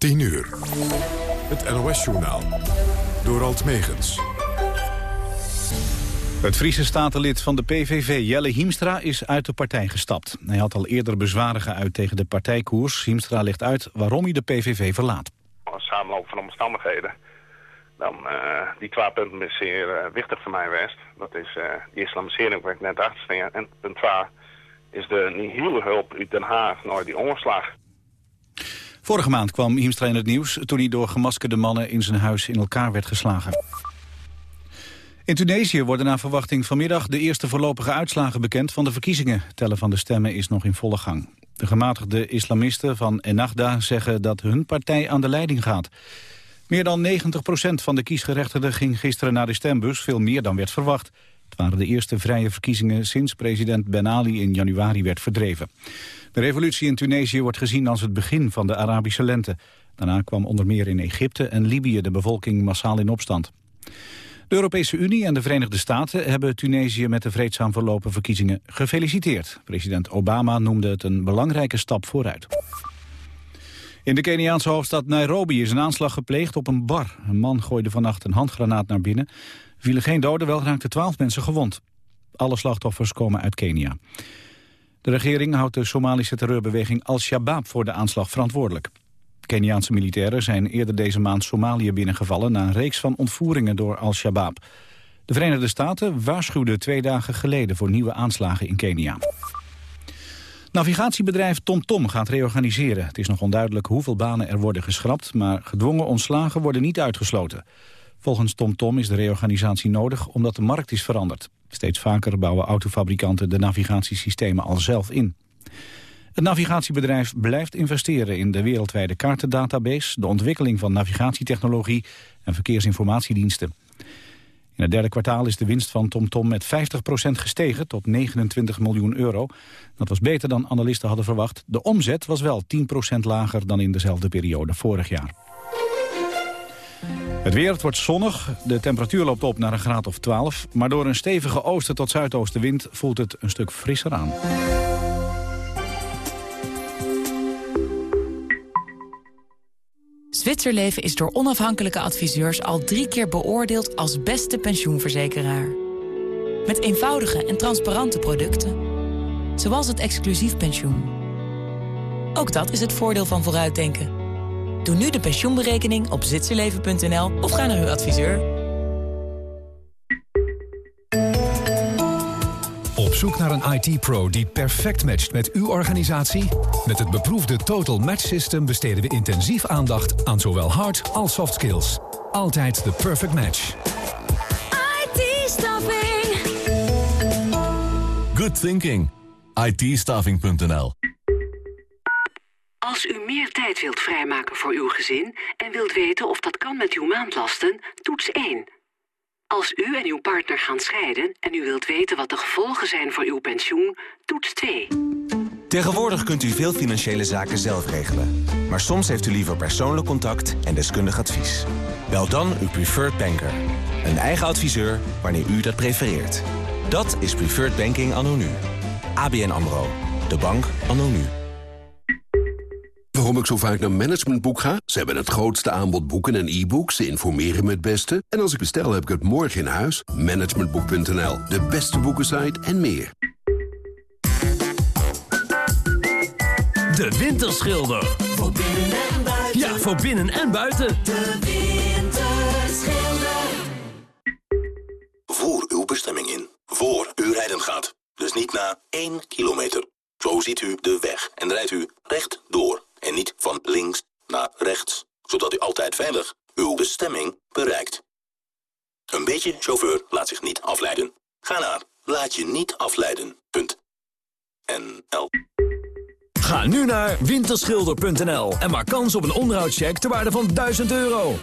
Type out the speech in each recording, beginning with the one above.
10 uur. Het NOS-journaal. Door Alt Megens. Het Friese statenlid van de PVV, Jelle Hiemstra, is uit de partij gestapt. Hij had al eerder bezwaren geuit tegen de partijkoers. Hiemstra legt uit waarom hij de PVV verlaat. Als samenloop van omstandigheden, dan uh, die twee punten is zeer uh, wichtig voor mij geweest. Dat is uh, die islamisering waar ik net achter. En punt 2 is de nihile hulp uit Den Haag naar die omslag. Vorige maand kwam Hiemstra in het nieuws toen hij door gemaskerde mannen in zijn huis in elkaar werd geslagen. In Tunesië worden naar verwachting vanmiddag de eerste voorlopige uitslagen bekend van de verkiezingen. Tellen van de stemmen is nog in volle gang. De gematigde islamisten van Ennahda zeggen dat hun partij aan de leiding gaat. Meer dan 90% van de kiesgerechtigden ging gisteren naar de stembus, veel meer dan werd verwacht. Het waren de eerste vrije verkiezingen sinds president Ben Ali in januari werd verdreven. De revolutie in Tunesië wordt gezien als het begin van de Arabische lente. Daarna kwam onder meer in Egypte en Libië de bevolking massaal in opstand. De Europese Unie en de Verenigde Staten hebben Tunesië met de vreedzaam verlopen verkiezingen gefeliciteerd. President Obama noemde het een belangrijke stap vooruit. In de Keniaanse hoofdstad Nairobi is een aanslag gepleegd op een bar. Een man gooide vannacht een handgranaat naar binnen. Vielen geen doden, wel raakten twaalf mensen gewond. Alle slachtoffers komen uit Kenia. De regering houdt de Somalische terreurbeweging Al-Shabaab voor de aanslag verantwoordelijk. Keniaanse militairen zijn eerder deze maand Somalië binnengevallen... na een reeks van ontvoeringen door Al-Shabaab. De Verenigde Staten waarschuwden twee dagen geleden voor nieuwe aanslagen in Kenia. Navigatiebedrijf TomTom gaat reorganiseren. Het is nog onduidelijk hoeveel banen er worden geschrapt... maar gedwongen ontslagen worden niet uitgesloten. Volgens TomTom is de reorganisatie nodig omdat de markt is veranderd. Steeds vaker bouwen autofabrikanten de navigatiesystemen al zelf in. Het navigatiebedrijf blijft investeren in de wereldwijde kaartendatabase... de ontwikkeling van navigatietechnologie en verkeersinformatiediensten. In het derde kwartaal is de winst van TomTom met 50% gestegen tot 29 miljoen euro. Dat was beter dan analisten hadden verwacht. De omzet was wel 10% lager dan in dezelfde periode vorig jaar. Het weer, wordt zonnig. De temperatuur loopt op naar een graad of 12. Maar door een stevige oosten tot zuidoostenwind voelt het een stuk frisser aan. Zwitserleven is door onafhankelijke adviseurs al drie keer beoordeeld als beste pensioenverzekeraar. Met eenvoudige en transparante producten. Zoals het exclusief pensioen. Ook dat is het voordeel van vooruitdenken. Doe nu de pensioenberekening op zwitserleven.nl of ga naar uw adviseur. Op zoek naar een IT-pro die perfect matcht met uw organisatie? Met het beproefde Total Match System besteden we intensief aandacht aan zowel hard als soft skills. Altijd de perfect match. IT-staffing. Good thinking. it Als u meer tijd wilt vrijmaken voor uw gezin en wilt weten of dat kan met uw maandlasten, toets 1. Als u en uw partner gaan scheiden en u wilt weten wat de gevolgen zijn voor uw pensioen, toets 2. Tegenwoordig kunt u veel financiële zaken zelf regelen. Maar soms heeft u liever persoonlijk contact en deskundig advies. Bel dan uw preferred banker. Een eigen adviseur wanneer u dat prefereert. Dat is Preferred Banking anno nu. ABN AMRO. De bank anno nu. Waarom ik zo vaak naar Managementboek ga? Ze hebben het grootste aanbod boeken en e-books. Ze informeren me het beste. En als ik bestel, heb ik het morgen in huis. Managementboek.nl, de beste boekensite en meer. De Winterschilder. Voor binnen en buiten. Ja, voor binnen en buiten. De Winterschilder. Voer uw bestemming in. Voor u rijden gaat. Dus niet na 1 kilometer. Zo ziet u de weg en rijdt u recht door. En niet van links naar rechts. Zodat u altijd veilig uw bestemming bereikt. Een beetje chauffeur laat zich niet afleiden. Ga naar laat je niet afleiden. Punt. NL. Ga nu naar winterschilder.nl en maak kans op een onderhoudscheck ter waarde van 1000 euro.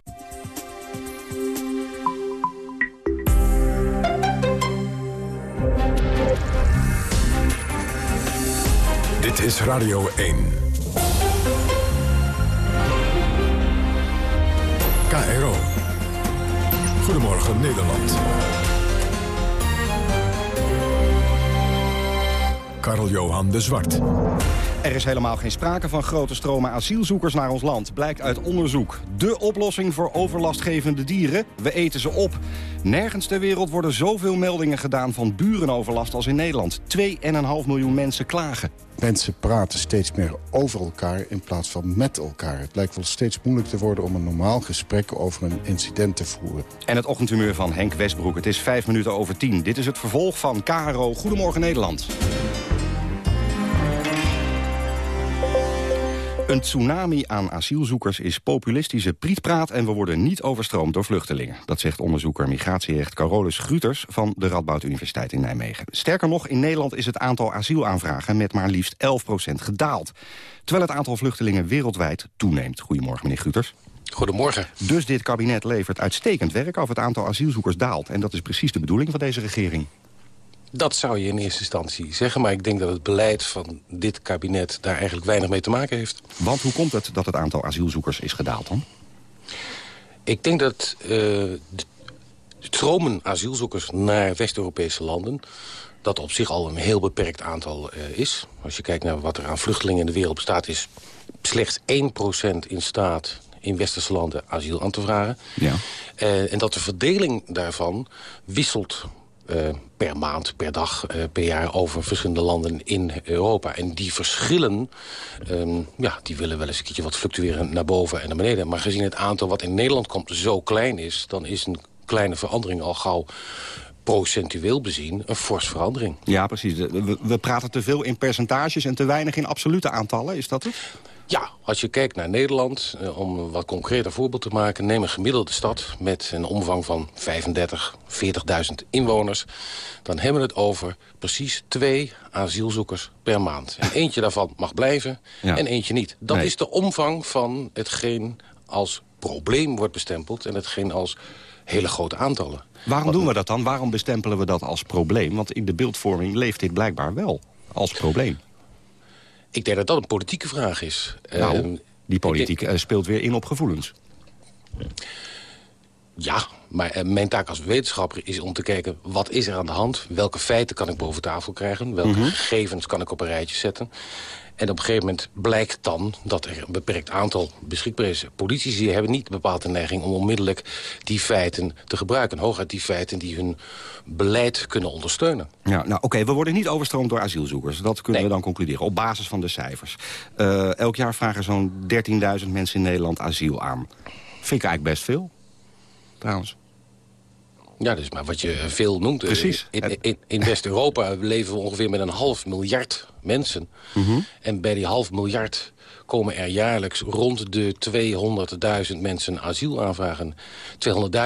Dit is Radio 1. KRO. Goedemorgen Nederland. Karl-Johan de Zwart. Er is helemaal geen sprake van grote stromen asielzoekers naar ons land, blijkt uit onderzoek. De oplossing voor overlastgevende dieren? We eten ze op. Nergens ter wereld worden zoveel meldingen gedaan van burenoverlast als in Nederland. 2,5 miljoen mensen klagen. Mensen praten steeds meer over elkaar in plaats van met elkaar. Het lijkt wel steeds moeilijk te worden om een normaal gesprek over een incident te voeren. En het ochtendhumeur van Henk Westbroek. Het is vijf minuten over tien. Dit is het vervolg van KRO Goedemorgen Nederland. Een tsunami aan asielzoekers is populistische prietpraat... en we worden niet overstroomd door vluchtelingen. Dat zegt onderzoeker migratierecht Carolus Gruters... van de Radboud Universiteit in Nijmegen. Sterker nog, in Nederland is het aantal asielaanvragen... met maar liefst 11% gedaald. Terwijl het aantal vluchtelingen wereldwijd toeneemt. Goedemorgen, meneer Gruters. Goedemorgen. Dus dit kabinet levert uitstekend werk... of het aantal asielzoekers daalt. En dat is precies de bedoeling van deze regering. Dat zou je in eerste instantie zeggen. Maar ik denk dat het beleid van dit kabinet daar eigenlijk weinig mee te maken heeft. Want hoe komt het dat het aantal asielzoekers is gedaald dan? Ik denk dat uh, de stromen asielzoekers naar West-Europese landen... dat op zich al een heel beperkt aantal uh, is. Als je kijkt naar wat er aan vluchtelingen in de wereld bestaat... is slechts 1% in staat in westerse landen asiel aan te vragen. Ja. Uh, en dat de verdeling daarvan wisselt per maand, per dag, uh, per jaar over verschillende landen in Europa. En die verschillen, um, ja, die willen wel eens een keertje wat fluctueren naar boven en naar beneden. Maar gezien het aantal wat in Nederland komt zo klein is... dan is een kleine verandering al gauw procentueel bezien een fors verandering. Ja, precies. We, we praten te veel in percentages en te weinig in absolute aantallen. Is dat het? Ja, als je kijkt naar Nederland, eh, om een wat concreter voorbeeld te maken... neem een gemiddelde stad met een omvang van 35, 40.000 inwoners... dan hebben we het over precies twee asielzoekers per maand. En eentje daarvan mag blijven en eentje niet. Dat is de omvang van hetgeen als probleem wordt bestempeld... en hetgeen als hele grote aantallen. Waarom doen we dat dan? Waarom bestempelen we dat als probleem? Want in de beeldvorming leeft dit blijkbaar wel als probleem. Ik denk dat dat een politieke vraag is. Nou, ehm, die politiek denk... Eh, speelt weer in op gevoelens. Ja, maar eh, mijn taak als wetenschapper is om te kijken... wat is er aan de hand? Welke feiten kan ik boven tafel krijgen? Welke mhm. gegevens kan ik op een rijtje zetten? En op een gegeven moment blijkt dan dat er een beperkt aantal beschikbaar is. Politici hebben niet bepaald de neiging om onmiddellijk die feiten te gebruiken. Hooguit die feiten die hun beleid kunnen ondersteunen. Ja, nou oké, we worden niet overstroomd door asielzoekers. Dat kunnen we dan concluderen, op basis van de cijfers. Uh, elk jaar vragen zo'n 13.000 mensen in Nederland asiel aan. Vind ik eigenlijk best veel, trouwens. Ja, dat is maar wat je veel noemt. Precies. In, in, in West-Europa leven we ongeveer met een half miljard mensen. Mhm. En bij die half miljard komen er jaarlijks rond de 200.000 mensen asiel aanvragen.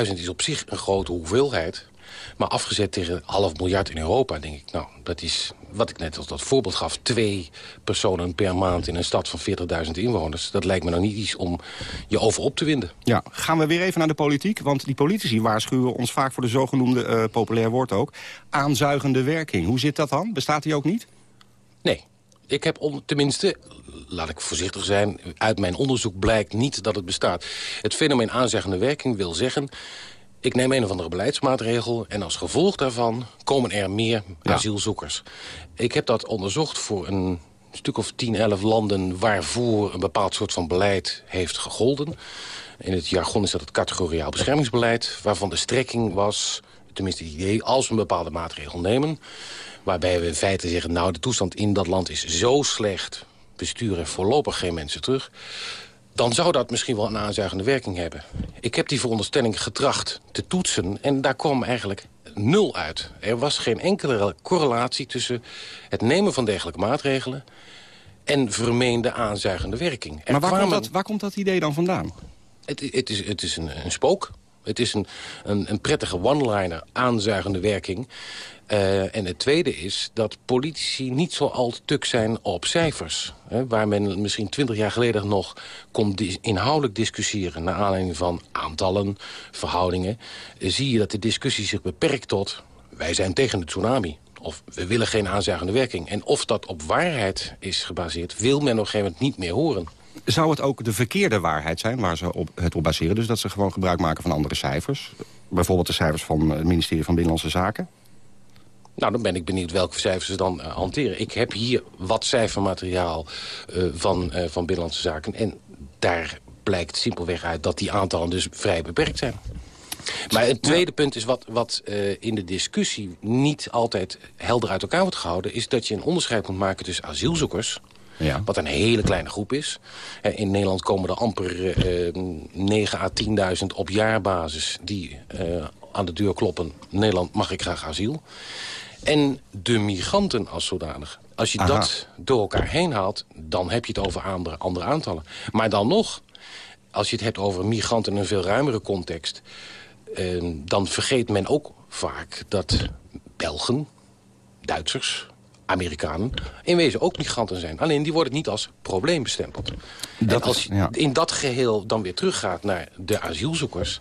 200.000 is op zich een grote hoeveelheid. Maar afgezet tegen half miljard in Europa, denk ik... nou, dat is wat ik net als dat voorbeeld gaf... twee personen per maand in een stad van 40.000 inwoners. Dat lijkt me nou niet iets om je over op te winden. Ja, gaan we weer even naar de politiek. Want die politici waarschuwen ons vaak voor de zogenoemde, uh, populair woord ook... aanzuigende werking. Hoe zit dat dan? Bestaat die ook niet? Nee, ik heb om, tenminste, laat ik voorzichtig zijn... uit mijn onderzoek blijkt niet dat het bestaat. Het fenomeen aanzeggende werking wil zeggen... Ik neem een of andere beleidsmaatregel en als gevolg daarvan komen er meer asielzoekers. Ik heb dat onderzocht voor een stuk of 10, 11 landen waarvoor een bepaald soort van beleid heeft gegolden. In het jargon is dat het categoriaal beschermingsbeleid, waarvan de strekking was, tenminste het idee, als we een bepaalde maatregel nemen, waarbij we in feite zeggen, nou de toestand in dat land is zo slecht, we sturen voorlopig geen mensen terug, dan zou dat misschien wel een aanzuigende werking hebben. Ik heb die veronderstelling getracht te toetsen en daar kwam eigenlijk nul uit. Er was geen enkele correlatie tussen het nemen van dergelijke maatregelen... en vermeende aanzuigende werking. maar waar, komt dat, waar komt dat idee dan vandaan? Het, het is, het is een, een spook. Het is een, een, een prettige one-liner aanzuigende werking. Uh, en het tweede is dat politici niet zo al tuk zijn op cijfers. Hè, waar men misschien twintig jaar geleden nog kon inhoudelijk discussiëren... naar aanleiding van aantallen, verhoudingen... Uh, zie je dat de discussie zich beperkt tot... wij zijn tegen de tsunami. Of we willen geen aanzuigende werking. En of dat op waarheid is gebaseerd... wil men op een gegeven moment niet meer horen. Zou het ook de verkeerde waarheid zijn waar ze op, het op baseren? Dus dat ze gewoon gebruik maken van andere cijfers? Bijvoorbeeld de cijfers van het ministerie van Binnenlandse Zaken? Nou, dan ben ik benieuwd welke cijfers ze dan uh, hanteren. Ik heb hier wat cijfermateriaal uh, van, uh, van Binnenlandse Zaken. En daar blijkt simpelweg uit dat die aantallen dus vrij beperkt zijn. Maar een tweede punt is wat, wat uh, in de discussie niet altijd helder uit elkaar wordt gehouden... is dat je een onderscheid moet maken tussen asielzoekers... Ja. Wat een hele kleine groep is. In Nederland komen er amper uh, 9 à 10.000 op jaarbasis die uh, aan de deur kloppen. Nederland mag ik graag asiel. En de migranten als zodanig. Als je Aha. dat door elkaar heen haalt, dan heb je het over andere, andere aantallen. Maar dan nog, als je het hebt over migranten in een veel ruimere context... Uh, dan vergeet men ook vaak dat Belgen, Duitsers, Amerikanen... in wezen ook migranten zijn. Alleen die worden niet als probleem bestempeld. Dat en als je ja. in dat geheel dan weer teruggaat naar de asielzoekers...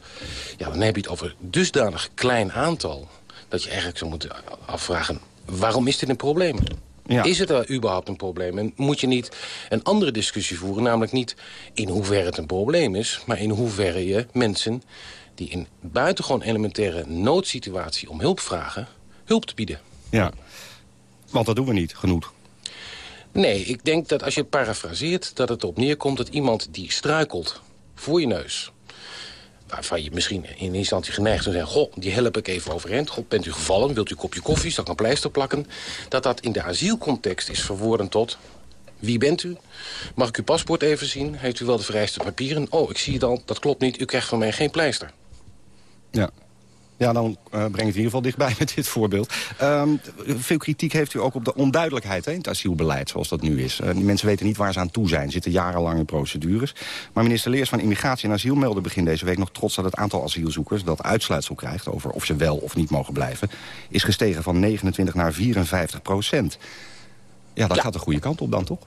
Ja, dan heb je het over dusdanig klein aantal... dat je eigenlijk zou moeten afvragen... waarom is dit een probleem? Ja. Is het er überhaupt een probleem? En moet je niet een andere discussie voeren? Namelijk niet in hoeverre het een probleem is... maar in hoeverre je mensen die in buitengewoon elementaire noodsituatie om hulp vragen... hulp te bieden. Ja, want dat doen we niet genoeg. Nee, ik denk dat als je het parafraseert... dat het erop neerkomt dat iemand die struikelt voor je neus... waarvan je misschien in instantie geneigd zou zijn... goh, die help ik even overeind. God, bent u gevallen? Wilt u een kopje koffie? Zal ik een pleister plakken? Dat dat in de asielcontext is verwoorden tot... Wie bent u? Mag ik uw paspoort even zien? Heeft u wel de vereiste papieren? Oh, ik zie het al, dat klopt niet. U krijgt van mij geen pleister. Ja. Ja, dan uh, breng ik het in ieder geval dichtbij met dit voorbeeld. Um, veel kritiek heeft u ook op de onduidelijkheid hè, in het asielbeleid zoals dat nu is. Uh, die mensen weten niet waar ze aan toe zijn, zitten jarenlang in procedures. Maar minister Leers van Immigratie en Asiel meldde begin deze week nog trots dat het aantal asielzoekers dat uitsluitsel krijgt over of ze wel of niet mogen blijven, is gestegen van 29 naar 54 procent. Ja, dat ja. gaat de goede kant op dan, toch?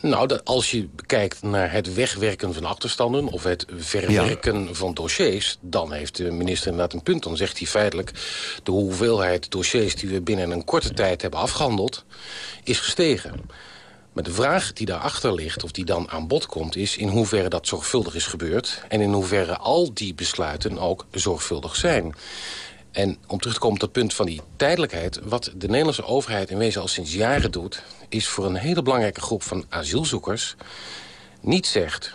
Nou, dat, als je kijkt naar het wegwerken van achterstanden... of het verwerken ja. van dossiers... dan heeft de minister inderdaad een punt. Dan zegt hij feitelijk... de hoeveelheid dossiers die we binnen een korte tijd hebben afgehandeld... is gestegen. Maar de vraag die daarachter ligt, of die dan aan bod komt... is in hoeverre dat zorgvuldig is gebeurd... en in hoeverre al die besluiten ook zorgvuldig zijn. En om terug te komen op dat punt van die tijdelijkheid... wat de Nederlandse overheid in wezen al sinds jaren doet... is voor een hele belangrijke groep van asielzoekers... niet zegt,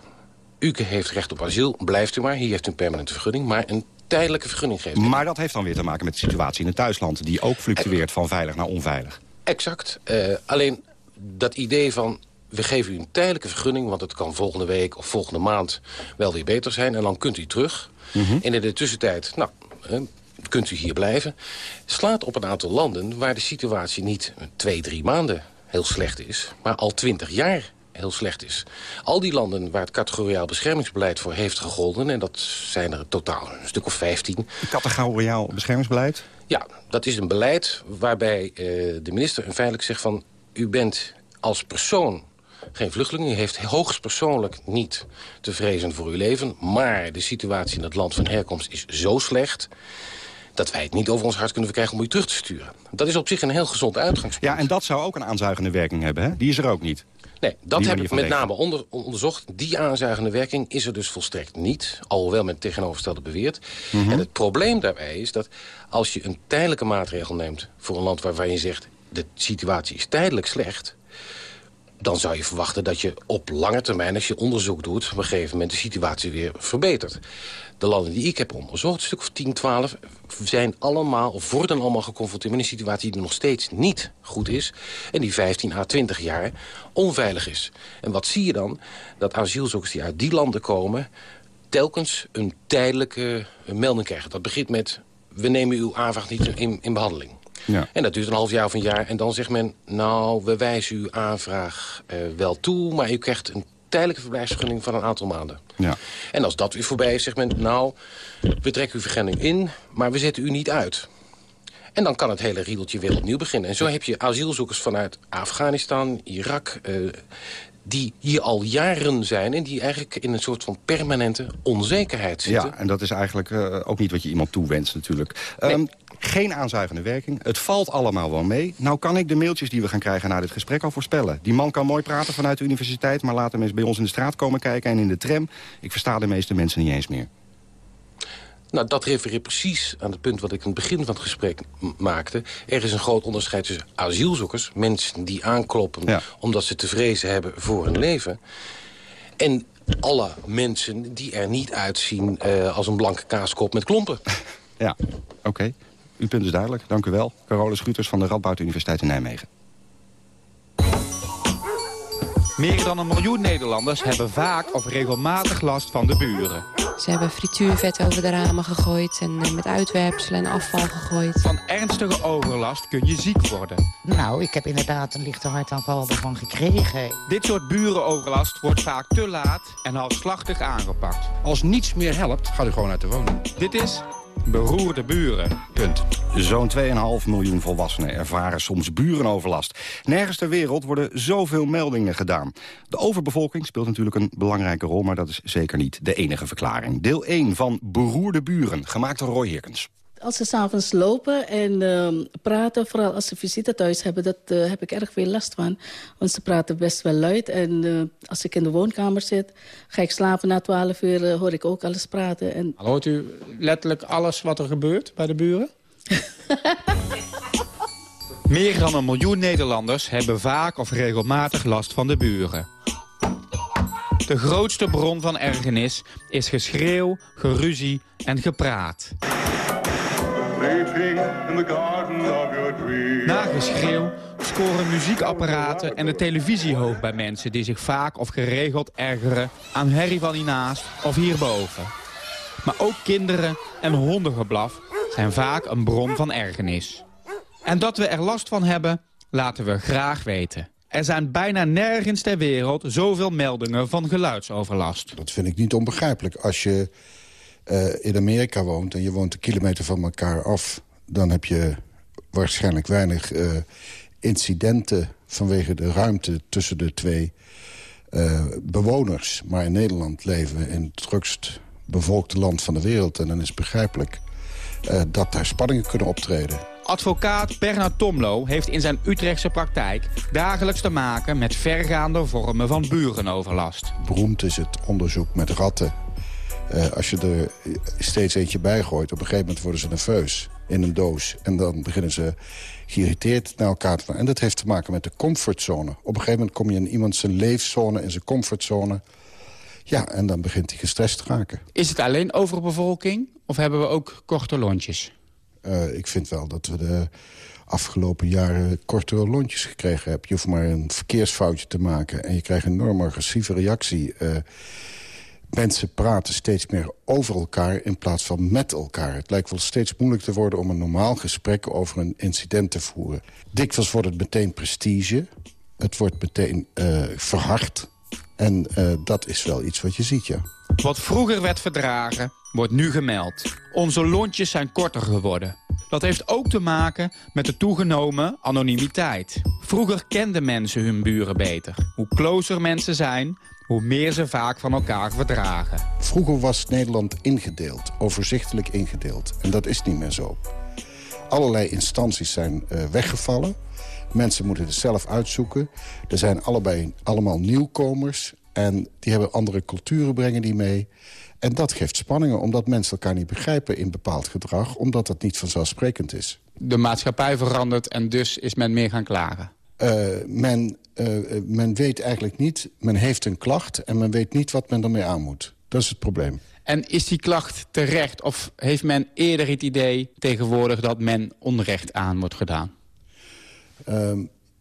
u heeft recht op asiel, blijft u maar... hier heeft u een permanente vergunning, maar een tijdelijke vergunning geeft. Maar dat heeft dan weer te maken met de situatie in het thuisland... die ook fluctueert van veilig naar onveilig. Exact. Uh, alleen dat idee van we geven u een tijdelijke vergunning... want het kan volgende week of volgende maand wel weer beter zijn... en dan kunt u terug. Mm -hmm. En in de tussentijd, nou, kunt u hier blijven... slaat op een aantal landen waar de situatie niet twee, drie maanden heel slecht is... maar al twintig jaar heel slecht is. Al die landen waar het categoriaal beschermingsbeleid voor heeft gegolden... en dat zijn er totaal een stuk of vijftien. Categoriaal beschermingsbeleid? Ja, dat is een beleid waarbij uh, de minister feitelijk zegt van... u bent als persoon geen vluchteling. U heeft hoogstpersoonlijk niet te vrezen voor uw leven. Maar de situatie in het land van herkomst is zo slecht dat wij het niet over ons hart kunnen verkrijgen om u terug te sturen. Dat is op zich een heel gezond uitgangspunt. Ja, en dat zou ook een aanzuigende werking hebben, hè? Die is er ook niet. Nee, dat heb ik met name onder, onderzocht. Die aanzuigende werking is er dus volstrekt niet. Alhoewel men tegenovergestelde beweert. Mm -hmm. En het probleem daarbij is dat als je een tijdelijke maatregel neemt... voor een land waarvan je zegt, de situatie is tijdelijk slecht dan zou je verwachten dat je op lange termijn... als je onderzoek doet, op een gegeven moment de situatie weer verbetert. De landen die ik heb onderzocht, een stuk of 10, 12... zijn allemaal, of worden allemaal geconfronteerd met een situatie... die nog steeds niet goed is... en die 15 à 20 jaar onveilig is. En wat zie je dan? Dat asielzoekers die uit die landen komen... telkens een tijdelijke melding krijgen. Dat begint met, we nemen uw aanvraag niet in, in behandeling. Ja. En dat duurt een half jaar of een jaar. En dan zegt men, nou, we wijzen uw aanvraag uh, wel toe... maar u krijgt een tijdelijke verblijfsvergunning van een aantal maanden. Ja. En als dat weer voorbij is, zegt men, nou, we trekken uw vergunning in... maar we zetten u niet uit. En dan kan het hele riedeltje weer opnieuw beginnen. En zo heb je asielzoekers vanuit Afghanistan, Irak... Uh, die hier al jaren zijn... en die eigenlijk in een soort van permanente onzekerheid zitten. Ja, en dat is eigenlijk uh, ook niet wat je iemand toewenst natuurlijk. Nee. Um, geen aanzuigende werking. Het valt allemaal wel mee. Nou kan ik de mailtjes die we gaan krijgen na dit gesprek al voorspellen. Die man kan mooi praten vanuit de universiteit... maar laat hem eens bij ons in de straat komen kijken en in de tram. Ik versta de meeste mensen niet eens meer. Nou, dat refereert precies aan het punt wat ik in het begin van het gesprek maakte. Er is een groot onderscheid tussen asielzoekers... mensen die aankloppen omdat ze te vrezen hebben voor hun leven... en alle mensen die er niet uitzien uh, als een blanke kaaskop met klompen. Ja, oké. Okay. Uw punt is duidelijk. Dank u wel. Carole Schuters van de Radboud Universiteit in Nijmegen. Meer dan een miljoen Nederlanders hebben vaak of regelmatig last van de buren. Ze hebben frituurvet over de ramen gegooid en eh, met uitwerpselen en afval gegooid. Van ernstige overlast kun je ziek worden. Nou, ik heb inderdaad een lichte hartaanval ervan gekregen. Dit soort burenoverlast wordt vaak te laat en halfslachtig aangepakt. Als niets meer helpt, gaat u gewoon uit de woning. Dit is Beroerde buren. Punt. Zo'n 2,5 miljoen volwassenen ervaren soms burenoverlast. Nergens ter wereld worden zoveel meldingen gedaan. De overbevolking speelt natuurlijk een belangrijke rol... maar dat is zeker niet de enige verklaring. Deel 1 van Beroerde buren, gemaakt door Roy Hirkens als ze s'avonds lopen en uh, praten, vooral als ze visite thuis hebben... dat uh, heb ik erg veel last van. Want ze praten best wel luid. En uh, als ik in de woonkamer zit, ga ik slapen na 12 uur... hoor ik ook alles praten. En... Hoort u letterlijk alles wat er gebeurt bij de buren? Meer dan een miljoen Nederlanders hebben vaak of regelmatig last van de buren. De grootste bron van ergernis is geschreeuw, geruzie en gepraat. Na geschreeuw scoren muziekapparaten en de televisie hoog bij mensen... die zich vaak of geregeld ergeren aan herrie van hiernaast of hierboven. Maar ook kinderen en hondengeblaf zijn vaak een bron van ergernis. En dat we er last van hebben, laten we graag weten. Er zijn bijna nergens ter wereld zoveel meldingen van geluidsoverlast. Dat vind ik niet onbegrijpelijk. Als je uh, in Amerika woont en je woont een kilometer van elkaar af... dan heb je waarschijnlijk weinig uh, incidenten vanwege de ruimte tussen de twee uh, bewoners. Maar in Nederland leven we in het drukst bevolkte land van de wereld. En dan is het begrijpelijk dat daar spanningen kunnen optreden. Advocaat Bernard Tomlo heeft in zijn Utrechtse praktijk dagelijks te maken met vergaande vormen van burenoverlast. Beroemd is het onderzoek met ratten uh, als je er steeds eentje bij gooit, op een gegeven moment worden ze nerveus in een doos. En dan beginnen ze geïrriteerd naar elkaar te En dat heeft te maken met de comfortzone. Op een gegeven moment kom je in iemand zijn leefzone, in zijn comfortzone. Ja, en dan begint hij gestrest te raken. Is het alleen overbevolking of hebben we ook korte lontjes? Uh, ik vind wel dat we de afgelopen jaren kortere lontjes gekregen hebben. Je hoeft maar een verkeersfoutje te maken en je krijgt een enorm agressieve reactie... Uh, Mensen praten steeds meer over elkaar in plaats van met elkaar. Het lijkt wel steeds moeilijk te worden om een normaal gesprek over een incident te voeren. Dikwijls wordt het meteen prestige. Het wordt meteen uh, verhard. En uh, dat is wel iets wat je ziet, ja. Wat vroeger werd verdragen, wordt nu gemeld. Onze lontjes zijn korter geworden. Dat heeft ook te maken met de toegenomen anonimiteit. Vroeger kenden mensen hun buren beter. Hoe closer mensen zijn, hoe meer ze vaak van elkaar verdragen. Vroeger was Nederland ingedeeld, overzichtelijk ingedeeld. En dat is niet meer zo. Allerlei instanties zijn uh, weggevallen. Mensen moeten het zelf uitzoeken. Er zijn allebei allemaal nieuwkomers. En die hebben andere culturen, brengen die mee. En dat geeft spanningen, omdat mensen elkaar niet begrijpen in bepaald gedrag. Omdat dat niet vanzelfsprekend is. De maatschappij verandert en dus is men meer gaan klagen. Uh, men, uh, men weet eigenlijk niet, men heeft een klacht... en men weet niet wat men ermee aan moet. Dat is het probleem. En is die klacht terecht of heeft men eerder het idee tegenwoordig... dat men onrecht aan wordt gedaan? Uh,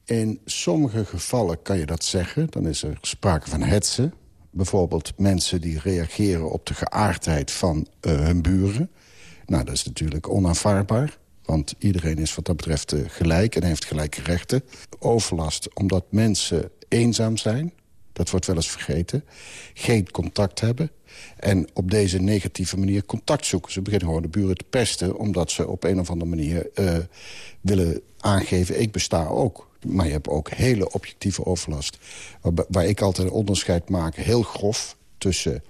in sommige gevallen kan je dat zeggen. Dan is er sprake van hetsen. Bijvoorbeeld mensen die reageren op de geaardheid van hun buren. Nou, dat is natuurlijk onaanvaardbaar. Want iedereen is wat dat betreft eh, gelijk en heeft gelijke rechten. Overlast omdat mensen eenzaam zijn. Dat wordt wel eens vergeten. Geen contact hebben. En op deze negatieve manier contact zoeken. Ze beginnen gewoon de buren te pesten... omdat ze op een of andere manier uh, willen aangeven... ik besta ook. Maar je hebt ook hele objectieve overlast. Waar, waar ik altijd een onderscheid maak, heel grof... tussen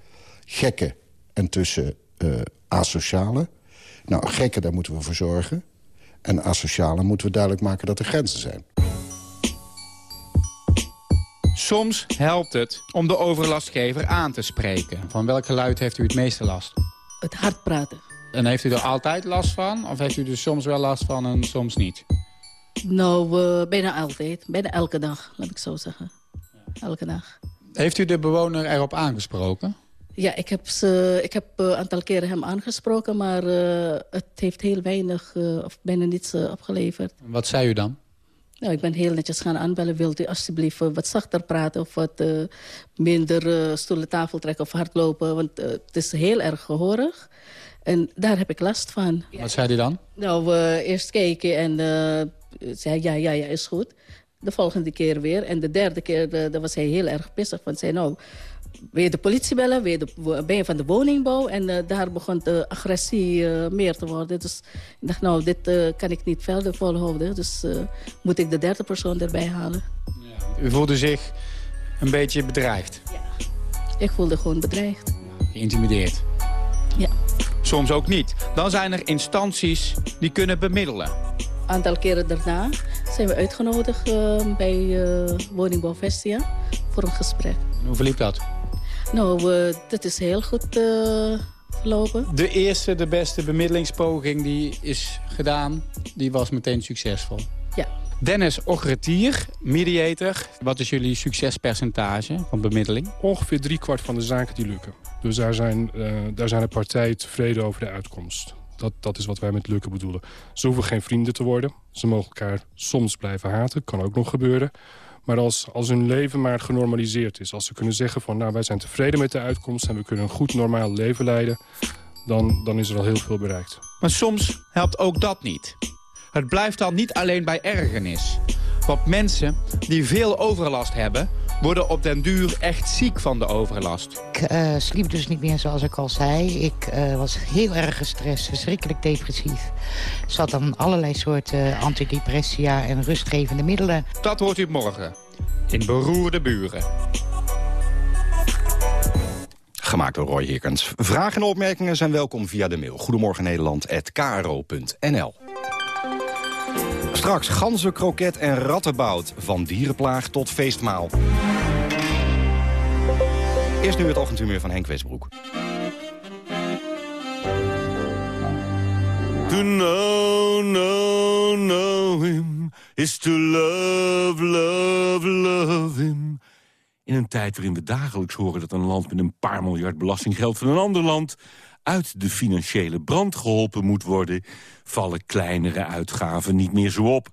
gekken en tussen uh, asocialen. Nou, gekken, daar moeten we voor zorgen. En asociale moeten we duidelijk maken dat er grenzen zijn. Soms helpt het om de overlastgever aan te spreken. Van welk geluid heeft u het meeste last? Het hard praten. En heeft u er altijd last van? Of heeft u er soms wel last van en soms niet? Nou, uh, bijna altijd. Bijna elke dag, laat ik zo zeggen. Elke dag. Heeft u de bewoner erop aangesproken? Ja, ik heb, ze, ik heb een aantal keren hem aangesproken... maar uh, het heeft heel weinig uh, of bijna niets opgeleverd. Wat zei u dan? Nou, ik ben heel netjes gaan aanbellen. Wilt u alsjeblieft wat zachter praten... of wat minder stoelen tafel trekken of hardlopen? Want het is heel erg gehoorig. En daar heb ik last van. Wat zei hij dan? Nou, we eerst keken en zei ja, ja, ja, is goed. De volgende keer weer. En de derde keer uh, was hij heel erg pissig. Want zei nou, je de politie bellen? Je de, ben je van de woningbouw? En uh, daar begon de agressie uh, meer te worden. Dus ik dacht, nou, dit kan ik niet verder volhouden. Dus moet ik de derde persoon erbij halen. Ja, u voelde zich een beetje bedreigd? Ja, ik voelde gewoon bedreigd. Geïntimideerd? Ja. Soms ook niet. Dan zijn er instanties die kunnen bemiddelen aantal keren daarna zijn we uitgenodigd bij Woningbouw Vestia voor een gesprek. En hoe verliep dat? Nou, uh, dat is heel goed verlopen. De eerste, de beste bemiddelingspoging die is gedaan, die was meteen succesvol. Ja. Dennis Ochretier, mediator. Wat is jullie succespercentage van bemiddeling? Ongeveer driekwart van de zaken die lukken. Dus daar zijn, daar zijn de partijen tevreden over de uitkomst. Dat, dat is wat wij met lukken bedoelen. Ze hoeven geen vrienden te worden. Ze mogen elkaar soms blijven haten, kan ook nog gebeuren. Maar als, als hun leven maar genormaliseerd is... als ze kunnen zeggen van nou, wij zijn tevreden met de uitkomst... en we kunnen een goed normaal leven leiden... dan, dan is er al heel veel bereikt. Maar soms helpt ook dat niet. Het blijft dan niet alleen bij ergernis. Want mensen die veel overlast hebben worden op den duur echt ziek van de overlast. Ik uh, sliep dus niet meer zoals ik al zei. Ik uh, was heel erg gestrest, verschrikkelijk depressief. Zat aan allerlei soorten antidepressia en rustgevende middelen. Dat hoort u morgen in Beroerde Buren. Gemaakt door Roy Hickens. Vragen en opmerkingen zijn welkom via de mail. Goedemorgen Nederland@kro.nl. Straks ganzen, kroket en rattenbout. Van dierenplaag tot feestmaal. Eerst nu het ochtendhumeur van Henk Westbroek. To know, know, know him is to love, love, love him. In een tijd waarin we dagelijks horen dat een land met een paar miljard belastinggeld van een ander land uit de financiële brand geholpen moet worden... vallen kleinere uitgaven niet meer zo op.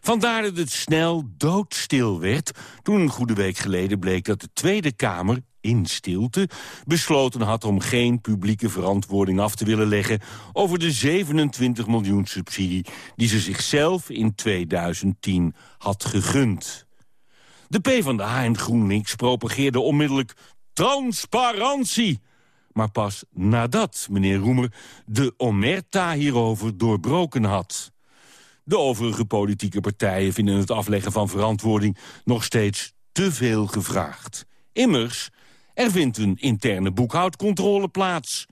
Vandaar dat het snel doodstil werd toen een goede week geleden bleek dat de Tweede Kamer in stilte besloten had om geen publieke verantwoording af te willen leggen over de 27 miljoen subsidie die ze zichzelf in 2010 had gegund. De PvdA en GroenLinks propageerden onmiddellijk transparantie maar pas nadat meneer Roemer de omerta hierover doorbroken had. De overige politieke partijen vinden het afleggen van verantwoording nog steeds te veel gevraagd. Immers, er vindt een interne boekhoudcontrole plaats.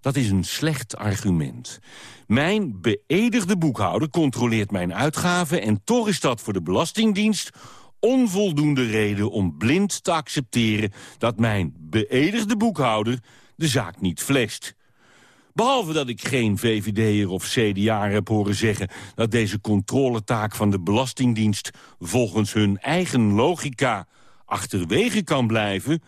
Dat is een slecht argument. Mijn beëdigde boekhouder controleert mijn uitgaven... en toch is dat voor de Belastingdienst onvoldoende reden om blind te accepteren... dat mijn beëdigde boekhouder de zaak niet flasht. Behalve dat ik geen VVD'er of CDA heb horen zeggen... dat deze controletaak van de Belastingdienst... volgens hun eigen logica achterwege kan blijven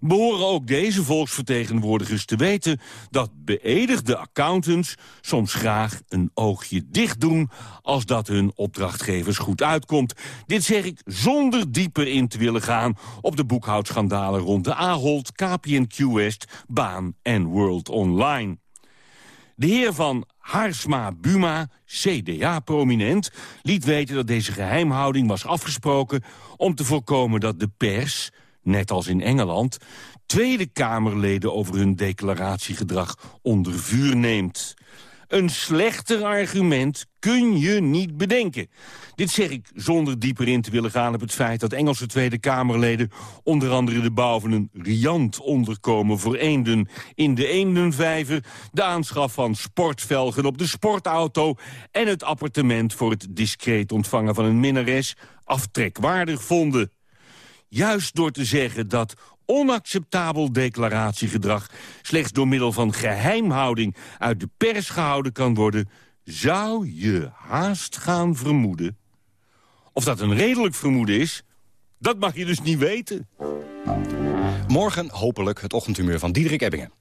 behoren ook deze volksvertegenwoordigers te weten... dat beëdigde accountants soms graag een oogje dicht doen... als dat hun opdrachtgevers goed uitkomt. Dit zeg ik zonder dieper in te willen gaan... op de boekhoudschandalen rond de Ahold, KPN West, Baan en World Online. De heer van Harsma Buma, CDA-prominent, liet weten dat deze geheimhouding was afgesproken om te voorkomen dat de pers net als in Engeland... Tweede Kamerleden over hun declaratiegedrag onder vuur neemt. Een slechter argument kun je niet bedenken. Dit zeg ik zonder dieper in te willen gaan op het feit... dat Engelse Tweede Kamerleden onder andere de bouw van een riant onderkomen voor eenden... in de eendenvijver, de aanschaf van sportvelgen op de sportauto... en het appartement voor het discreet ontvangen van een minnares aftrekwaardig vonden. Juist door te zeggen dat onacceptabel declaratiegedrag... slechts door middel van geheimhouding uit de pers gehouden kan worden... zou je haast gaan vermoeden. Of dat een redelijk vermoeden is, dat mag je dus niet weten. Morgen hopelijk het ochtendhumeur van Diederik Ebbingen.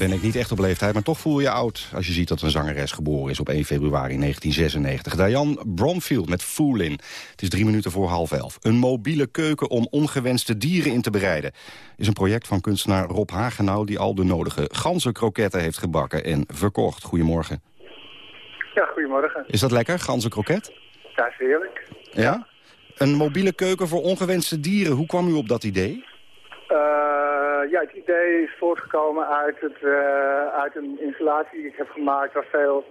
Ben ik niet echt op leeftijd, maar toch voel je oud... als je ziet dat een zangeres geboren is op 1 februari 1996. Diane Bromfield met Foolin. Het is drie minuten voor half elf. Een mobiele keuken om ongewenste dieren in te bereiden... is een project van kunstenaar Rob Hagenau... die al de nodige ganzenkroketten heeft gebakken en verkocht. Goedemorgen. Ja, goedemorgen. Is dat lekker, ganzenkroket? Dat is heerlijk. Ja? Een mobiele keuken voor ongewenste dieren. Hoe kwam u op dat idee? Uh, ja, het idee is voortgekomen uit, het, uh, uit een installatie die ik heb gemaakt waar veel,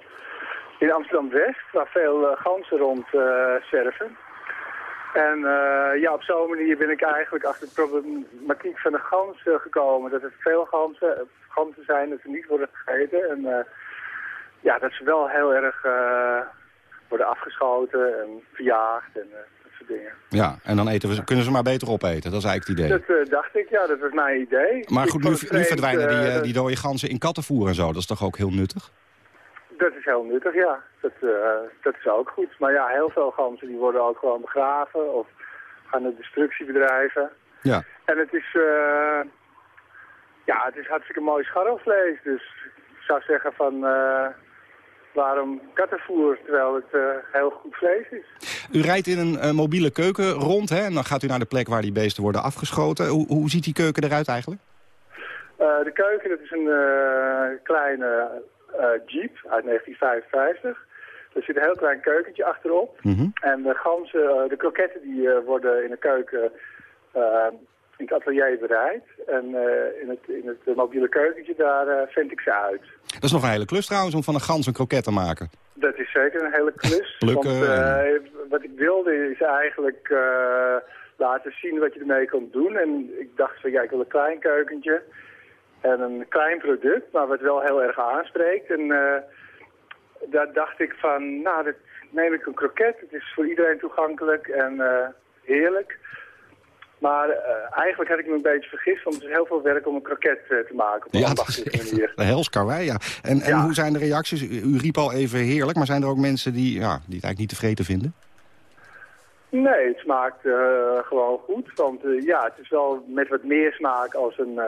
in Amsterdam-West, waar veel uh, ganzen rond surfen. En ja, op zo'n manier ben ik eigenlijk achter de problematiek van de gans gekomen. Dat er veel ganzen, ganzen zijn, dat ze niet worden gegeten. En ja, dat ze wel heel erg worden afgeschoten en verjaagd en dingen. Ja, en dan eten we, kunnen ze maar beter opeten. Dat is eigenlijk het idee. Dat uh, dacht ik, ja, dat was mijn idee. Maar goed, nu, nu verdwijnen die, uh, die dode ganzen in kattenvoer en zo. Dat is toch ook heel nuttig? Dat is heel nuttig, ja. Dat, dat is ook goed. Maar ja, heel veel ganzen die worden ook gewoon begraven of gaan naar destructiebedrijven. Ja. En het is, ja, het is hartstikke mooi scharrelvlees. Dus ik zou zeggen van waarom kattenvoer, terwijl het uh, heel goed vlees is. U rijdt in een uh, mobiele keuken rond, hè? En dan gaat u naar de plek waar die beesten worden afgeschoten. Hoe, hoe ziet die keuken eruit eigenlijk? Uh, de keuken, dat is een kleine Jeep uit 1955. Er zit een heel klein keukentje achterop. Mm -hmm. En de ganzen, de kroketten die worden in de keuken in het atelier bereid. En uh, in, het, in het mobiele keukentje, daar uh, vind ik ze uit. Dat is nog een hele klus trouwens, om van een gans een kroket te maken. Dat is zeker een hele klus. Plukken. Want, wat ik wilde is eigenlijk laten zien wat je ermee kunt doen. En ik dacht van, ja, ik wil een klein keukentje. En een klein product, maar wat wel heel erg aanspreekt. En daar dacht ik van, nou, dat neem ik een kroket. Het is voor iedereen toegankelijk en heerlijk. Maar uh, eigenlijk had ik me een beetje vergist, want het is heel veel werk om een kroket uh, te maken. Op ja, dat is echt een hels karwei, ja. En, en ja. hoe zijn de reacties? U riep al even heerlijk, maar zijn er ook mensen die, ja, die het eigenlijk niet tevreden vinden? Nee, het smaakt uh, gewoon goed. Want ja, het is wel met wat meer smaak als een,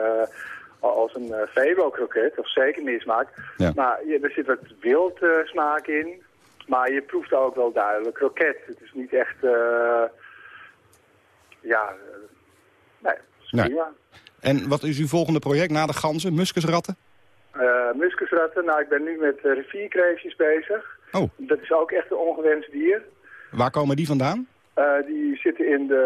als een Febo-kroket, of zeker meer smaak. Ja. Maar ja, er zit wat wild smaak in. Maar je proeft ook wel duidelijk kroket. Het is niet echt ja, nee. En wat is uw volgende project na de ganzen, muskusratten? Uh, muskusratten, nou ik ben nu met uh, rivierkreefjes bezig. Oh. Dat is ook echt een ongewenst dier. Waar komen die vandaan? Uh, die zitten in de,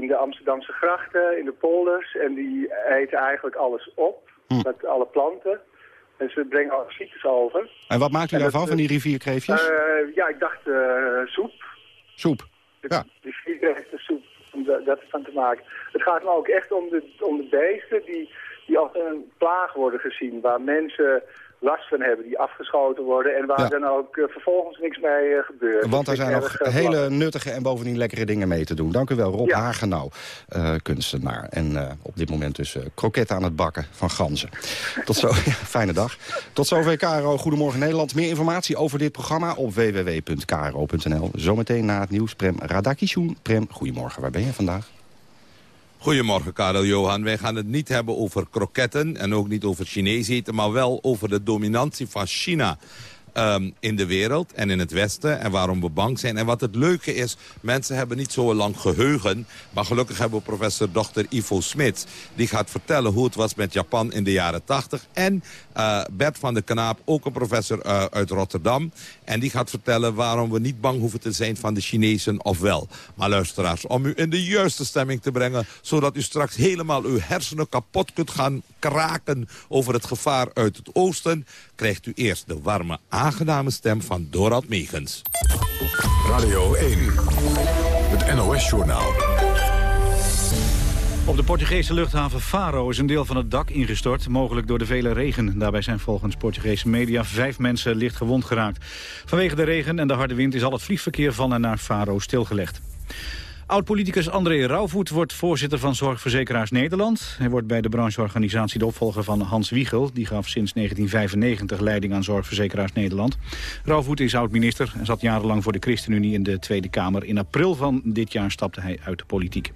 in de Amsterdamse grachten, in de polders. En die eten eigenlijk alles op, hm. met alle planten. En ze brengen alle ziektes over. En wat maakt u en daarvan, van die rivierkreefjes? ja, ik dacht soep. Soep, ja. Rivierkreeftensoep, om dat van te maken. Het gaat me ook echt om de, om de beesten die die als een plaag worden gezien, waar mensen last van hebben, die afgeschoten worden en waar dan ook uh, vervolgens niks mee uh, gebeurt. Want er zijn nog uh, hele nuttige en bovendien lekkere dingen mee te doen. Dank u wel, Rob ja. Hagenau, kunstenaar. En op dit moment dus kroketten aan het bakken van ganzen. Tot zo, ja, fijne dag. Tot zover KRO Goedemorgen Nederland. Meer informatie over dit programma op www.kro.nl. Zometeen na het nieuws Prem Radakishun. Prem, goedemorgen. Waar ben je vandaag? Goedemorgen, Karel Johan. Wij gaan het niet hebben over kroketten en ook niet over Chinees eten... maar wel over de dominantie van China um, in de wereld en in het Westen. En waarom we bang zijn. En wat het leuke is, mensen hebben niet zo lang geheugen. Maar gelukkig hebben we professor Dr. Ivo Smits. Die gaat vertellen hoe het was met Japan in de jaren 80. En uh, Bert van de Kanaap, ook een professor uh, uit Rotterdam. En die gaat vertellen waarom we niet bang hoeven te zijn van de Chinezen of wel. Maar luisteraars, om u in de juiste stemming te brengen... zodat u straks helemaal uw hersenen kapot kunt gaan kraken over het gevaar uit het oosten... krijgt u eerst de warme, aangename stem van Dorald Megens. Radio 1, het NOS-journaal. Op de Portugese luchthaven Faro is een deel van het dak ingestort, mogelijk door de vele regen. Daarbij zijn volgens Portugese media vijf mensen licht gewond geraakt. Vanwege de regen en de harde wind is al het vliegverkeer van en naar Faro stilgelegd. Oud-politicus André Rauwvoet wordt voorzitter van Zorgverzekeraars Nederland. Hij wordt bij de brancheorganisatie de opvolger van Hans Wiegel. Die gaf sinds 1995 leiding aan Zorgverzekeraars Nederland. Rauwvoet is oud-minister en zat jarenlang voor de ChristenUnie in de Tweede Kamer. In april van dit jaar stapte hij uit de politiek.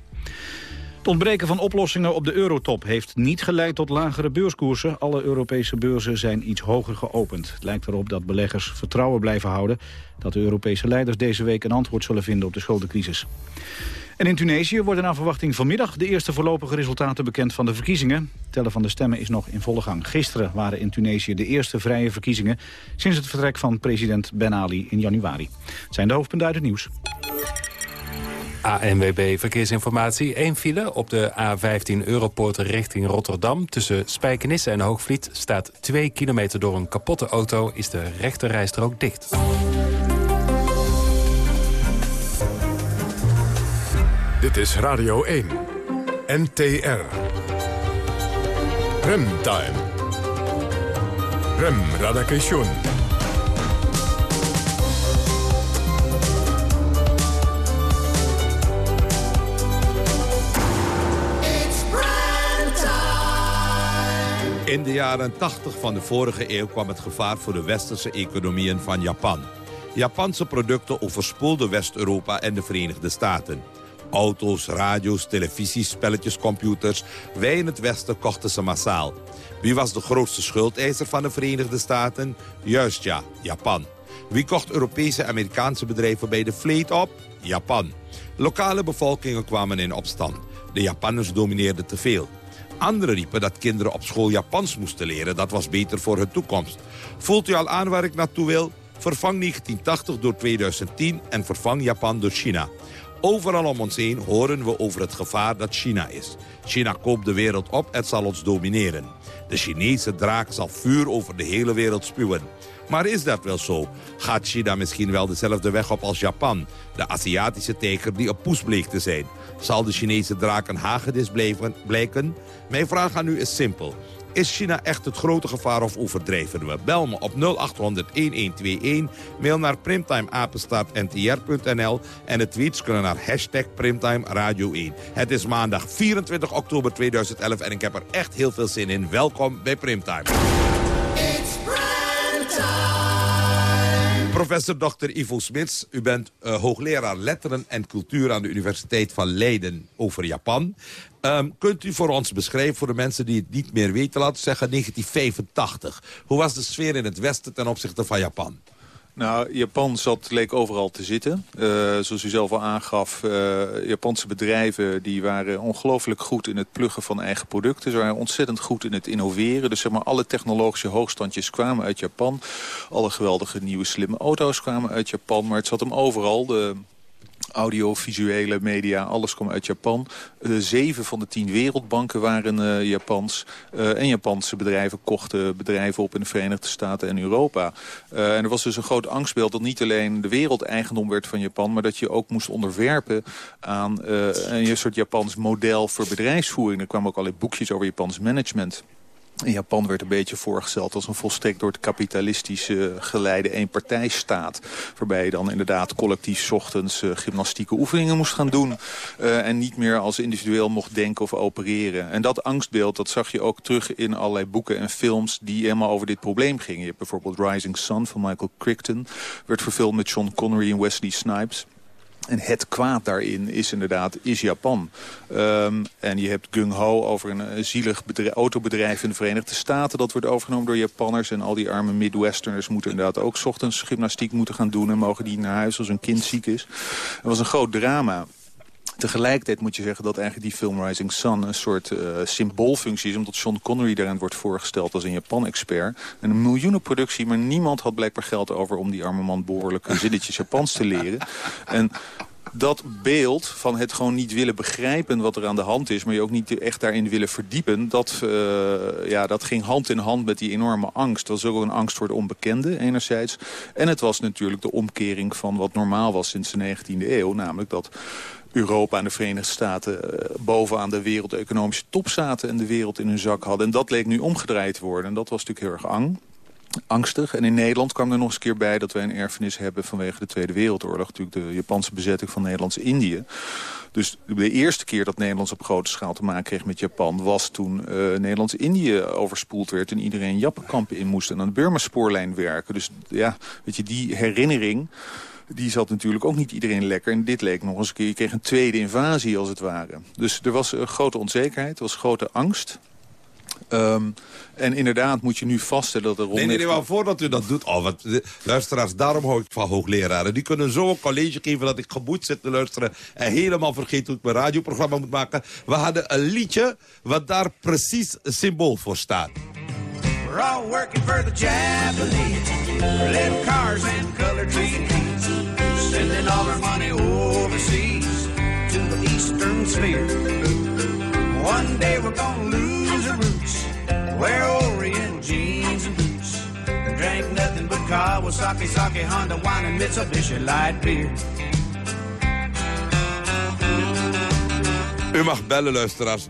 Het ontbreken van oplossingen op de eurotop heeft niet geleid tot lagere beurskoersen. Alle Europese beurzen zijn iets hoger geopend. Het lijkt erop dat beleggers vertrouwen blijven houden... dat de Europese leiders deze week een antwoord zullen vinden op de schuldencrisis. En in Tunesië worden naar verwachting vanmiddag de eerste voorlopige resultaten bekend van de verkiezingen. tellen van de stemmen is nog in volle gang. Gisteren waren in Tunesië de eerste vrije verkiezingen sinds het vertrek van president Ben Ali in januari. Het zijn de hoofdpunten uit het nieuws. ANWB Verkeersinformatie. Eén file op de A15 Europoort richting Rotterdam. Tussen Spijkenisse en Hoogvliet staat 2 kilometer door een kapotte auto. Is de rechterrijstrook dicht. Dit is Radio 1. NTR. Remtime. Rem Radakation. In de jaren 80 van de vorige eeuw kwam het gevaar voor de westerse economieën van Japan. Japanse producten overspoelden West-Europa en de Verenigde Staten. Auto's, radio's, televisies, spelletjes, computers. Wij in het Westen kochten ze massaal. Wie was de grootste schuldeiser van de Verenigde Staten? Juist ja, Japan. Wie kocht Europese en Amerikaanse bedrijven bij de vleet op? Japan. Lokale bevolkingen kwamen in opstand. De Japanners domineerden te veel. Anderen riepen dat kinderen op school Japans moesten leren. Dat was beter voor hun toekomst. Voelt u al aan waar ik naartoe wil? Vervang 1980 door 2010 en vervang Japan door China. Overal om ons heen horen we over het gevaar dat China is. China koopt de wereld op en zal ons domineren. De Chinese draak zal vuur over de hele wereld spuwen. Maar is dat wel zo? Gaat China misschien wel dezelfde weg op als Japan? De Aziatische tijger die een poes bleek te zijn. Zal de Chinese draak een hagedis blijken? Mijn vraag aan u is simpel. Is China echt het grote gevaar of overdrijven we? Bel me op 0800-1121, mail naar primtimeapenstaartntr.nl en de tweets kunnen naar hashtag Primtime Radio 1. Het is maandag 24 oktober 2011 en ik heb er echt heel veel zin in. Welkom bij Primtime. Professor Dr. Ivo Smits, u bent uh, hoogleraar letteren en cultuur aan de Universiteit van Leiden over Japan. Um, kunt u voor ons beschrijven, voor de mensen die het niet meer weten, laten we zeggen 1985. Hoe was de sfeer in het Westen ten opzichte van Japan? Nou, Japan zat, leek overal te zitten. Uh, zoals u zelf al aangaf, uh, Japanse bedrijven die waren ongelooflijk goed in het pluggen van eigen producten. Ze waren ontzettend goed in het innoveren. Dus zeg maar, alle technologische hoogstandjes kwamen uit Japan. Alle geweldige nieuwe slimme auto's kwamen uit Japan. Maar het zat hem overal. De audiovisuele media, alles kwam uit Japan. Uh, zeven van de tien wereldbanken waren uh, Japans. Uh, en Japanse bedrijven kochten bedrijven op in de Verenigde Staten en Europa. en er was dus een groot angstbeeld dat niet alleen de wereld eigendom werd van Japan... maar dat je ook moest onderwerpen aan een soort Japans model voor bedrijfsvoering. Er kwamen ook allerlei boekjes over Japans management... In Japan werd een beetje voorgesteld als een volstrekt door het kapitalistische geleide eenpartijstaat. Waarbij je dan inderdaad collectief ochtends uh, gymnastieke oefeningen moest gaan doen. Uh, en niet meer als individueel mocht denken of opereren. En dat angstbeeld dat zag je ook terug in allerlei boeken en films die helemaal over dit probleem gingen. Je hebt bijvoorbeeld Rising Sun van Michael Crichton. Werd verfilmd met Sean Connery en Wesley Snipes. En het kwaad daarin is inderdaad is Japan. Um, en je hebt gung-ho over een, een zielig bedrijf, autobedrijf in de Verenigde Staten. Dat wordt overgenomen door Japanners. En al die arme Midwesterners moeten inderdaad ook ochtends gymnastiek moeten gaan doen. En mogen die naar huis als een kind ziek is. Het was een groot drama. Tegelijkertijd moet je zeggen dat eigenlijk die film Rising Sun een soort uh, symboolfunctie is. Omdat Sean Connery daarin wordt voorgesteld als een Japan-expert. En een miljoenenproductie, maar niemand had blijkbaar geld over om die arme man behoorlijk zinnetjes Japans te leren. En dat beeld van het gewoon niet willen begrijpen wat er aan de hand is... maar je ook niet echt daarin willen verdiepen... dat, uh, ja, dat ging hand in hand met die enorme angst. Dat was ook een angst voor het onbekende enerzijds. En het was natuurlijk de omkering van wat normaal was sinds de 19e eeuw. Namelijk dat Europa en de Verenigde Staten uh, bovenaan de wereldeconomische top zaten... en de wereld in hun zak hadden. En dat leek nu omgedraaid te worden. En dat was natuurlijk heel erg ang angstig. En in Nederland kwam er nog eens een keer bij dat wij een erfenis hebben vanwege de Tweede Wereldoorlog. Natuurlijk de Japanse bezetting van Nederlands-Indië. Dus de eerste keer dat Nederland op grote schaal te maken kreeg met Japan... was toen uh, Nederlands-Indië overspoeld werd... en iedereen Jappenkampen in moest en aan de Burma-spoorlijn werken. Dus ja, weet je, die herinnering die zat natuurlijk ook niet iedereen lekker. En dit leek nog eens een keer, je kreeg een tweede invasie als het ware. Dus er was een grote onzekerheid, er was grote angst. Um, en inderdaad moet je nu vaststellen dat er rond... Nee, nee, nee, maar voordat u dat doet... Oh, wat, luisteraars, daarom hou ik van hoogleraren. Die kunnen zo een college geven dat ik geboet zit te luisteren... en helemaal vergeet hoe ik mijn radioprogramma moet maken. We hadden een liedje wat daar precies symbool voor staat. We're all working for the Japanese. Little cars and colored TV's. Sending all our money overseas to the eastern sphere. One day we're gonna lose our roots. Wear Orient jeans and boots. Drank nothing but Kawasaki, sake, Honda, wine, and Mitsubishi light beer. U mag bellen, luisteraars 0800-1121.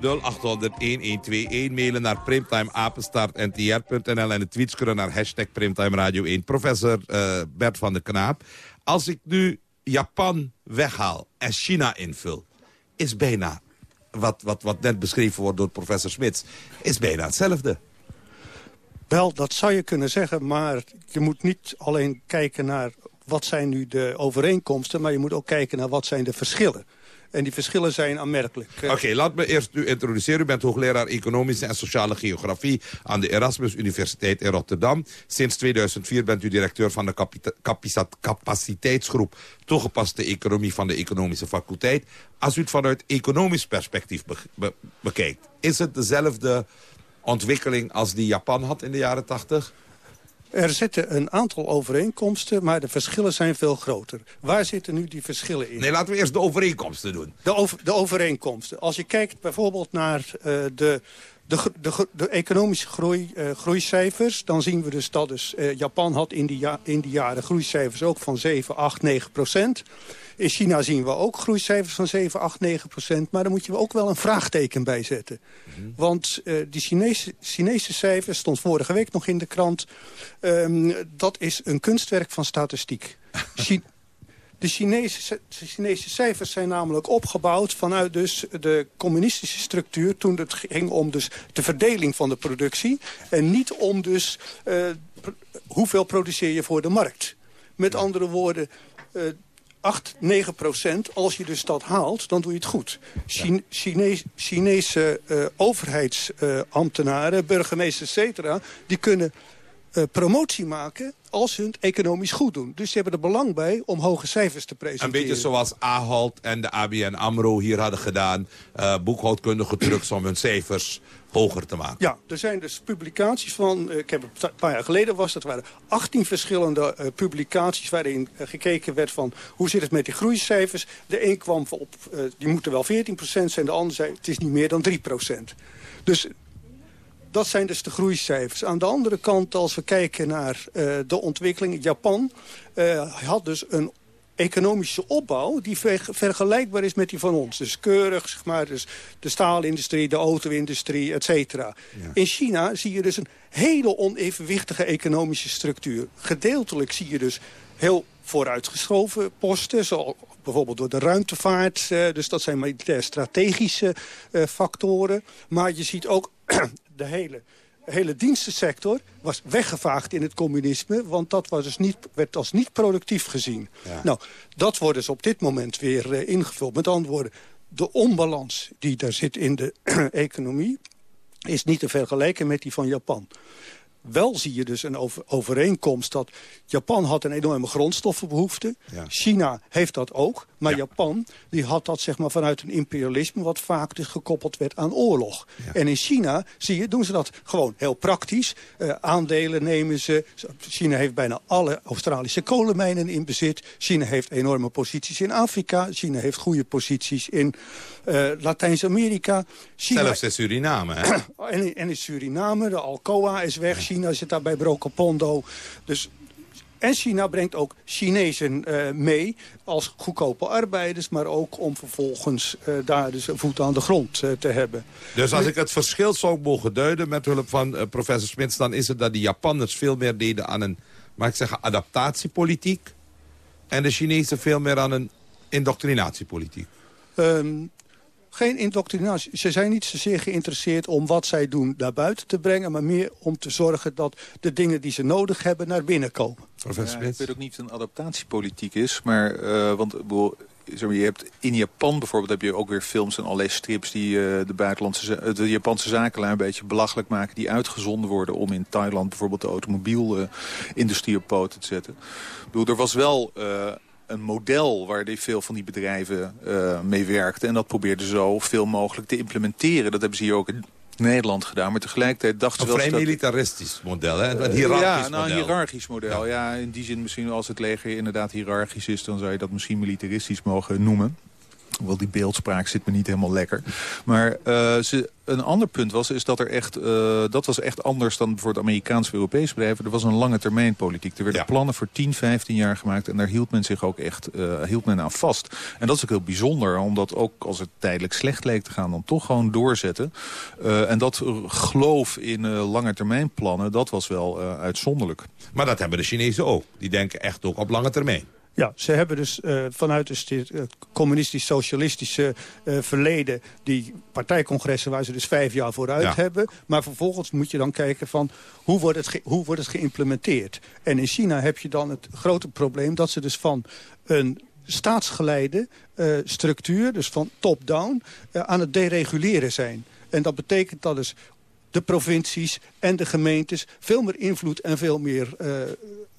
Mailen naar primtimeapenstaartntr.nl en de tweets kunnen naar hashtag Primtime Radio 1. Professor uh, Bert van der Knaap. Als ik nu Japan weghaal en China invul... is bijna wat, wat, wat net beschreven wordt door professor Smits... is bijna hetzelfde. Wel, dat zou je kunnen zeggen, maar je moet niet alleen kijken naar... wat zijn nu de overeenkomsten, maar je moet ook kijken naar wat zijn de verschillen. En die verschillen zijn aanmerkelijk. Oké, laat me eerst u introduceren. U bent hoogleraar Economische en Sociale Geografie... aan de Erasmus Universiteit in Rotterdam. Sinds 2004 bent u directeur van de capaciteitsgroep... toegepaste economie van de Economische Faculteit. Als u het vanuit economisch perspectief bekijkt... is het dezelfde ontwikkeling als die Japan had in de jaren 80? Er zitten een aantal overeenkomsten, maar de verschillen zijn veel groter. Waar zitten nu die verschillen in? Nee, laten we eerst de overeenkomsten doen. De, over, de overeenkomsten. Als je kijkt bijvoorbeeld naar uh, de, de, de, de, economische groei, uh, groeicijfers... dan zien we dus dat dus, uh, Japan had in die, ja, in die jaren groeicijfers ook van 7, 8, 9 procent... In China zien we ook groeicijfers van 7, 8, 9 procent. Maar daar moet je ook wel een vraagteken bij zetten. Mm -hmm. Want uh, die Chinese, Chinese cijfers, stond vorige week nog in de krant... Um, dat is een kunstwerk van statistiek. Chi de Chinese, de Chinese cijfers zijn namelijk opgebouwd vanuit dus de communistische structuur... toen het ging om dus de verdeling van de productie... en niet om dus uh, hoeveel produceer je voor de markt. Met andere woorden, uh, 8, 9 procent. Als je dus dat haalt, dan doe je het goed. Chinese uh, overheidsambtenaren, burgemeesters, et cetera... die kunnen eh, promotie maken als hun het economisch goed doen. Dus ze hebben er belang bij om hoge cijfers te presenteren. Een beetje zoals Ahold en de ABN AMRO hier hadden gedaan. Uh, boekhoudkundige trucs om hun cijfers hoger te maken. Ja, er zijn dus publicaties van, ik heb een paar jaar geleden was, dat waren 18 verschillende uh, publicaties waarin uh, gekeken werd van hoe zit het met die groeicijfers. De een kwam op, uh, die moeten wel 14% zijn, de ander zei het is niet meer dan 3%. Dus dat zijn dus de groeicijfers. Aan de andere kant, als we kijken naar uh, de ontwikkeling... Japan uh, had dus een economische opbouw die ver, vergelijkbaar is met die van ons. Dus keurig, zeg maar, dus de staalindustrie, de auto-industrie, et cetera. Ja. In China zie je dus een hele onevenwichtige economische structuur. Gedeeltelijk zie je dus heel vooruitgeschoven posten, zo bijvoorbeeld door de ruimtevaart. Uh, dus dat zijn militair strategische factoren. Maar je ziet ook de hele, hele dienstensector was weggevaagd in het communisme... want dat was dus niet, werd als niet productief gezien. Ja. Nou, dat wordt dus op dit moment weer uh, ingevuld. Met andere woorden, de onbalans die daar zit in de economie... is niet te vergelijken met die van Japan. Wel zie je dus een over, overeenkomst dat Japan had een enorme grondstoffenbehoefte. Ja. China heeft dat ook. Maar ja. Japan die had dat zeg maar, vanuit een imperialisme... wat vaak dus gekoppeld werd aan oorlog. Ja. En in China zie je, doen ze dat gewoon heel praktisch. Uh, aandelen nemen ze. China heeft bijna alle Australische kolenmijnen in bezit. China heeft enorme posities in Afrika. China heeft goede posities in uh, Latijns-Amerika. Zelfs in Suriname, hè? en, en in Suriname, de Alcoa is weg. China zit daar bij Brokopondo. Dus en China brengt ook Chinezen uh, mee als goedkope arbeiders... maar ook om vervolgens uh, daar dus een voet aan de grond uh, te hebben. Dus als ik het verschil zou mogen duiden met hulp van professor Smits... dan is het dat de Japanners veel meer deden aan een, mag ik zeggen, adaptatiepolitiek... en de Chinezen veel meer aan een indoctrinatiepolitiek. Um, geen indoctrinatie. Ze zijn niet zozeer geïnteresseerd om wat zij doen naar buiten te brengen... maar meer om te zorgen dat de dingen die ze nodig hebben naar binnen komen. Professor ja, ik weet ook niet of het een adaptatiepolitiek is, maar... Uh, want zeg maar, je hebt in Japan bijvoorbeeld heb je ook weer films en allerlei strips... die uh, de, buitenlandse, de Japanse zakenlui een beetje belachelijk maken... die uitgezonden worden om in Thailand bijvoorbeeld de automobielindustrie uh, op poten te zetten. Ik bedoel, er was wel... Uh, een model waar veel van die bedrijven uh, mee werkten. En dat probeerden zo veel mogelijk te implementeren. Dat hebben ze hier ook in Nederland gedaan. Maar tegelijkertijd dachten ze wel... Een vrij militaristisch model, hè? Een hiërarchisch ja, nou, een hiërarchisch model. Ja. ja, in die zin misschien als het leger inderdaad hiërarchisch is... dan zou je dat misschien militaristisch mogen noemen. Wel, die beeldspraak zit me niet helemaal lekker. Maar uh, ze, een ander punt was, is dat er echt, uh, dat was echt anders dan voor het Amerikaanse of Europese bedrijven. Er was een lange termijn politiek. Er werden ja. plannen voor 10, 15 jaar gemaakt en daar hield men zich ook echt uh, hield men aan vast. En dat is ook heel bijzonder, omdat ook als het tijdelijk slecht leek te gaan, dan toch gewoon doorzetten. Uh, en dat geloof in lange termijn plannen, dat was wel uitzonderlijk. Maar dat hebben de Chinezen ook. Die denken echt ook op lange termijn. Ja, ze hebben dus uh, vanuit dus dit uh, communistisch-socialistische uh, verleden... die partijcongressen waar ze dus vijf jaar vooruit ja. hebben. Maar vervolgens moet je dan kijken van hoe wordt, het hoe wordt het geïmplementeerd. En in China heb je dan het grote probleem dat ze dus van een staatsgeleide structuur... dus van top-down, aan het dereguleren zijn. En dat betekent dat dus de provincies en de gemeentes veel meer invloed en veel meer uh,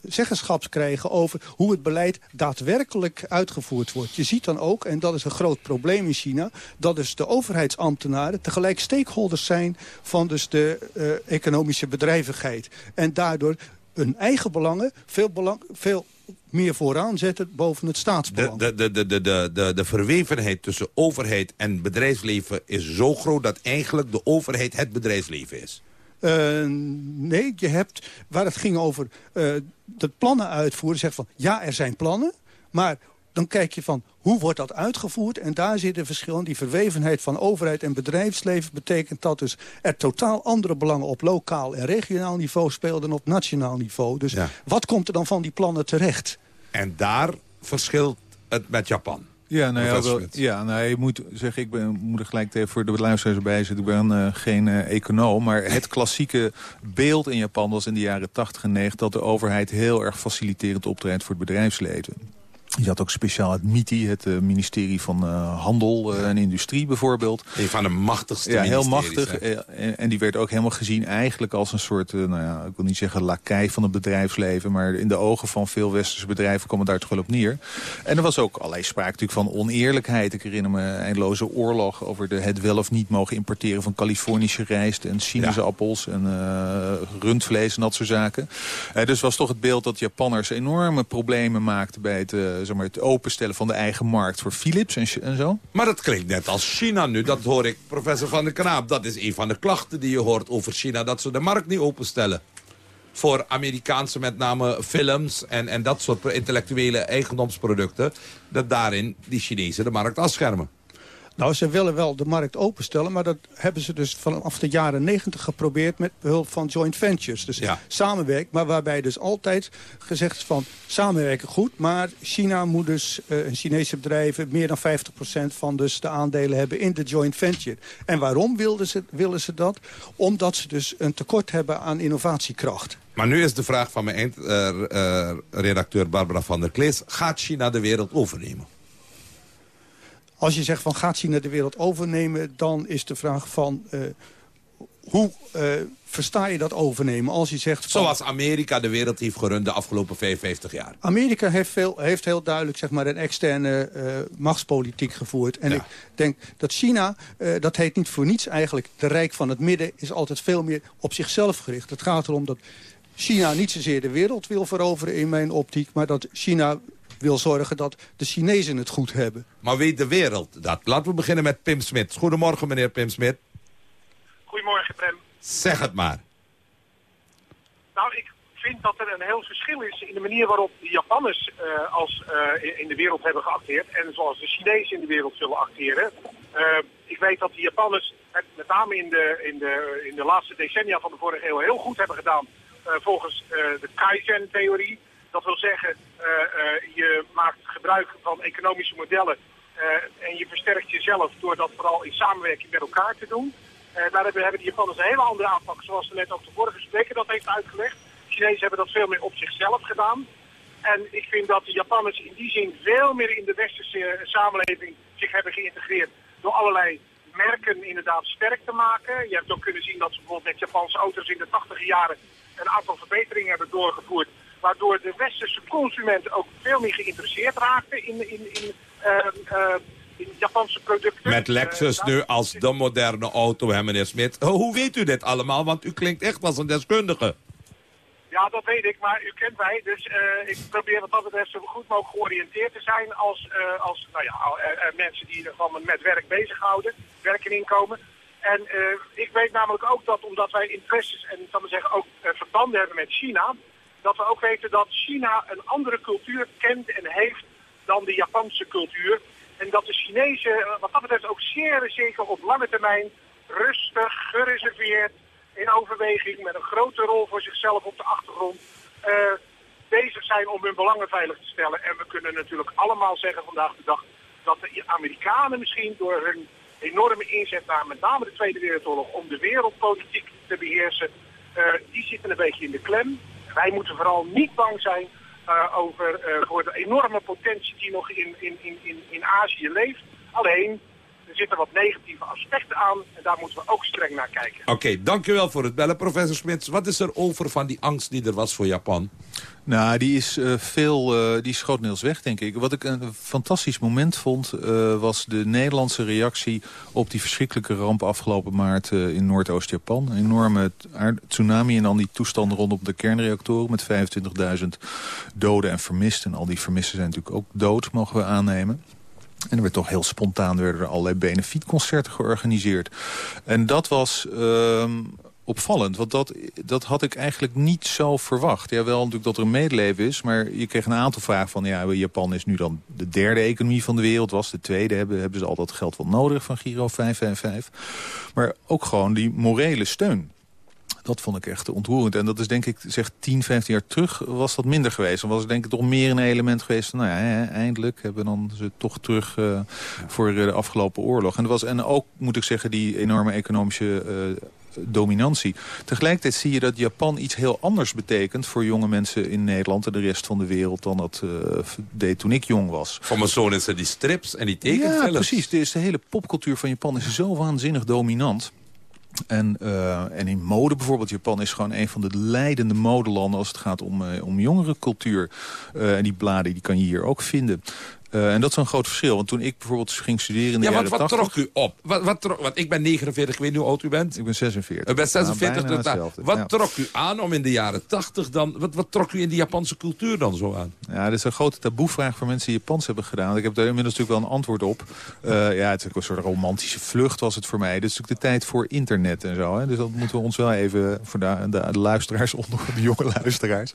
zeggenschap krijgen over hoe het beleid daadwerkelijk uitgevoerd wordt. Je ziet dan ook, en dat is een groot probleem in China, dat dus de overheidsambtenaren tegelijk stakeholders zijn van dus de uh, economische bedrijvigheid. En daardoor hun eigen belangen veel, belang, veel meer vooraan zetten boven het staatsbelang. De, de, de, de, de, de, de verwevenheid tussen overheid en bedrijfsleven is zo groot... dat eigenlijk de overheid het bedrijfsleven is. Uh, nee, je hebt, waar het ging over uh, de plannen uitvoeren... zegt van, ja, er zijn plannen, maar dan kijk je van hoe wordt dat uitgevoerd? En daar zit een verschil in. Die verwevenheid van overheid en bedrijfsleven betekent dat dus er totaal andere belangen op lokaal en regionaal niveau spelen dan op nationaal niveau. Dus ja. wat komt er dan van die plannen terecht? En daar verschilt het met Japan. Ja, nou ja, wel, ja nou, je moet zeggen, ik ben, moet er gelijk even voor de luisteraars bij zitten. Ik ben uh, geen uh, econoom, maar het klassieke beeld in Japan was in de jaren 80 en 90 dat de overheid heel erg faciliterend optreedt voor het bedrijfsleven. Je had ook speciaal het MITI, het uh, ministerie van uh, Handel uh, en Industrie bijvoorbeeld. Een van de machtigste Ja, heel machtig. En, en, die werd ook helemaal gezien eigenlijk als een soort, nou ja, ik wil niet zeggen lakij van het bedrijfsleven. Maar in de ogen van veel westerse bedrijven kwam het daar toch wel op neer. En er was ook allerlei sprake natuurlijk van oneerlijkheid. Ik herinner me een eindeloze oorlog over de, het wel of niet mogen importeren van Californische rijst en sinaasappels ja. en rundvlees en dat soort zaken. dus was toch het beeld dat Japanners enorme problemen maakten bij het zeg maar, het openstellen van de eigen markt voor Philips en, en zo. Maar dat klinkt net als China nu. Dat hoor ik, professor Van der Knaap. Dat is een van de klachten die je hoort over China. Dat ze de markt niet openstellen. Voor Amerikaanse met name films en, en dat soort intellectuele eigendomsproducten. Dat daarin die Chinezen de markt afschermen. Nou, ze willen wel de markt openstellen, maar dat hebben ze dus vanaf de jaren negentig geprobeerd met behulp van joint ventures. Dus ja. samenwerk, maar waarbij dus altijd gezegd is van samenwerken goed, maar China moet dus, uh, Chinese bedrijven, meer dan 50% van dus de aandelen hebben in de joint venture. En waarom wilden ze, willen ze dat? Omdat ze dus een tekort hebben aan innovatiekracht. Maar nu is de vraag van mijn eindredacteur uh, uh, Barbara van der Klees. Gaat China de wereld overnemen? Als je zegt van gaat China de wereld overnemen... dan is de vraag van uh, hoe uh, versta je dat overnemen? Als je zegt van, Zoals Amerika de wereld heeft gerund de afgelopen 55 jaar. Amerika heeft, veel, heeft heel duidelijk zeg maar, een externe uh, machtspolitiek gevoerd. En ja. ik denk dat China, dat heet niet voor niets eigenlijk... de Rijk van het Midden is altijd veel meer op zichzelf gericht. Het gaat erom dat China niet zozeer de wereld wil veroveren in mijn optiek... maar dat China wil zorgen dat de Chinezen het goed hebben. Maar weet de wereld dat? Laten we beginnen met Pim Smit. Goedemorgen, meneer Pim Smit. Goedemorgen, Prem. Zeg het maar. Nou, ik vind dat er een heel verschil is in de manier waarop de Japanners uh, als, uh, in de wereld hebben geacteerd... en zoals de Chinezen in de wereld zullen acteren. Uh, ik weet dat de Japanners het met name in de, in, de, in de laatste decennia van de vorige eeuw heel goed hebben gedaan... volgens de Kaizen-theorie... Dat wil zeggen, uh, uh, je maakt gebruik van economische modellen uh, en je versterkt jezelf door dat vooral in samenwerking met elkaar te doen. daar hebben, de Japanners een hele andere aanpak, zoals net ook de vorige spreker dat heeft uitgelegd. De Chinezen hebben dat veel meer op zichzelf gedaan. En ik vind dat de Japanners in die zin veel meer in de westerse samenleving zich hebben geïntegreerd door allerlei merken inderdaad sterk te maken. Je hebt ook kunnen zien dat ze bijvoorbeeld met Japanse auto's in de 80 jaren een aantal verbeteringen hebben doorgevoerd waardoor de westerse consumenten ook veel meer geïnteresseerd raakten in, in, in, uh, uh, in Japanse producten. Met Lexus nu als de moderne auto, hè, meneer Smit. Hoe weet u dit allemaal? Want u klinkt echt als een deskundige. Ja, dat weet ik, maar u kent mij, dus uh, ik probeer wat dat betreft zo goed mogelijk georiënteerd te zijn als, uh, als nou ja, uh, mensen die van met werk bezighouden, werk en inkomen. En ik weet namelijk ook dat omdat wij interesses en zal maar zeggen, ook verbanden hebben met China, dat we ook weten dat China een andere cultuur kent en heeft dan de Japanse cultuur. En dat de Chinezen wat dat betreft ook zeer zeker op lange termijn rustig, gereserveerd, in overweging met een grote rol voor zichzelf op de achtergrond uh, bezig zijn om hun belangen veilig te stellen. En we kunnen natuurlijk allemaal zeggen vandaag de dag dat de Amerikanen misschien door hun enorme inzet naar met name de Tweede Wereldoorlog om de wereldpolitiek te beheersen, uh, die zitten een beetje in de klem. Wij moeten vooral niet bang zijn uh, over, uh, voor de enorme potentie die nog in, in, in, in Azië leeft. Alleen, er zitten wat negatieve aspecten aan en daar moeten we ook streng naar kijken. Oké, okay, dankjewel voor het bellen, professor Smits. Wat is er over van die angst die er was voor Japan? Nou, die is uh, veel, uh, die is weg, denk ik. Wat ik een fantastisch moment vond, uh, was de Nederlandse reactie op die verschrikkelijke ramp afgelopen maart in Noordoost-Japan. Een enorme tsunami en dan die toestanden rondom de kernreactoren met 25.000 doden en vermisten. En al die vermisten zijn natuurlijk ook dood, mogen we aannemen. En er werd toch heel spontaan werden er allerlei benefietconcerten georganiseerd. En dat was uh, opvallend, want dat, dat had ik eigenlijk niet zo verwacht. Ja, wel natuurlijk dat er een medeleven is, maar je kreeg een aantal vragen van... ja, Japan is nu dan de derde economie van de wereld, was de tweede... hebben, hebben ze al dat geld wel nodig van Giro 555. Maar ook gewoon die morele steun. Dat vond ik echt ontroerend. En dat is denk ik, zeg 10, 15 jaar terug was dat minder geweest. Dan was het denk ik toch meer een element geweest van, nou ja, eindelijk hebben dan ze toch terug uh, voor de afgelopen oorlog. En, was, en ook, moet ik zeggen, die enorme economische uh, dominantie. Tegelijkertijd zie je dat Japan iets heel anders betekent... voor jonge mensen in Nederland en de rest van de wereld... dan dat uh, deed toen ik jong was. Voor mijn zoon is er die strips en die tekenfilms. Ja, precies. De, de hele popcultuur van Japan is zo waanzinnig dominant... En, uh, en in mode bijvoorbeeld, Japan is gewoon een van de leidende modelanden als het gaat om, uh, om jongere cultuur. Uh, en die bladen die kan je hier ook vinden. Uh, en dat is een groot verschil. Want toen ik bijvoorbeeld ging studeren in de ja, jaren wat, wat 80... trok u op? Wat, wat trok, want ik ben 49, ik weet niet hoe oud u bent. Ik ben 46. U bent 46. Nou, dus daar, wat ja. trok u aan om in de jaren 80 dan... Wat, wat trok u in de Japanse cultuur dan zo aan? Ja, dit is een grote taboevraag voor mensen die Japans hebben gedaan. Ik heb daar inmiddels natuurlijk wel een antwoord op. Uh, ja, het is een soort romantische vlucht was het voor mij. Dit is natuurlijk de tijd voor internet en zo. Hè. Dus dat moeten we ons wel even... voor de, de, de luisteraars onder de jonge luisteraars.